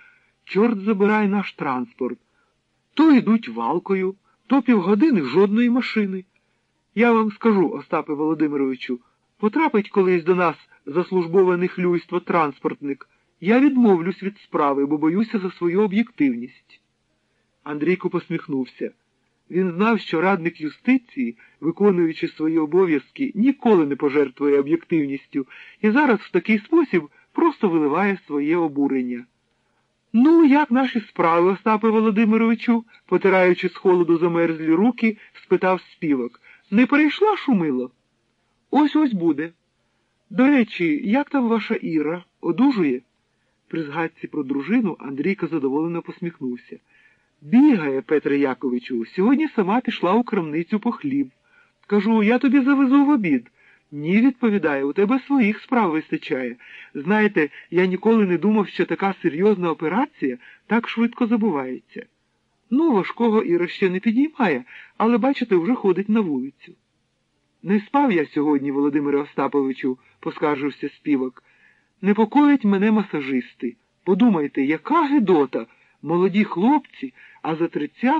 Чорт забирай наш транспорт. То йдуть валкою, то півгодини жодної машини. Я вам скажу, Остапе Володимировичу, потрапить колись до нас заслужбоване хлюйство транспортник. Я відмовлюсь від справи, бо боюся за свою об'єктивність. Андрійко посміхнувся. Він знав, що радник юстиції, виконуючи свої обов'язки, ніколи не пожертвує об'єктивністю і зараз в такий спосіб просто виливає своє обурення. Ну, як наші справи, Остапе Володимировичу, потираючи з холоду замерзлі руки, спитав співок. Не перейшла шумило? Ось ось буде. До речі, як там ваша Іра? Одужує? При згадці про дружину Андрійка задоволено посміхнувся. Бігає, Петре Яковичу, сьогодні сама пішла у крамницю по хліб. Кажу, я тобі завезу в обід. Ні, відповідає, у тебе своїх справ вистачає. Знаєте, я ніколи не думав, що така серйозна операція так швидко забувається. Ну, важкого Іра ще не підіймає, але, бачите, вже ходить на вулицю. Не спав я сьогодні, Володимире Остаповичу, поскаржився співак. Непокоїть мене масажисти. Подумайте, яка гидота, молоді хлопці, а за тридцятку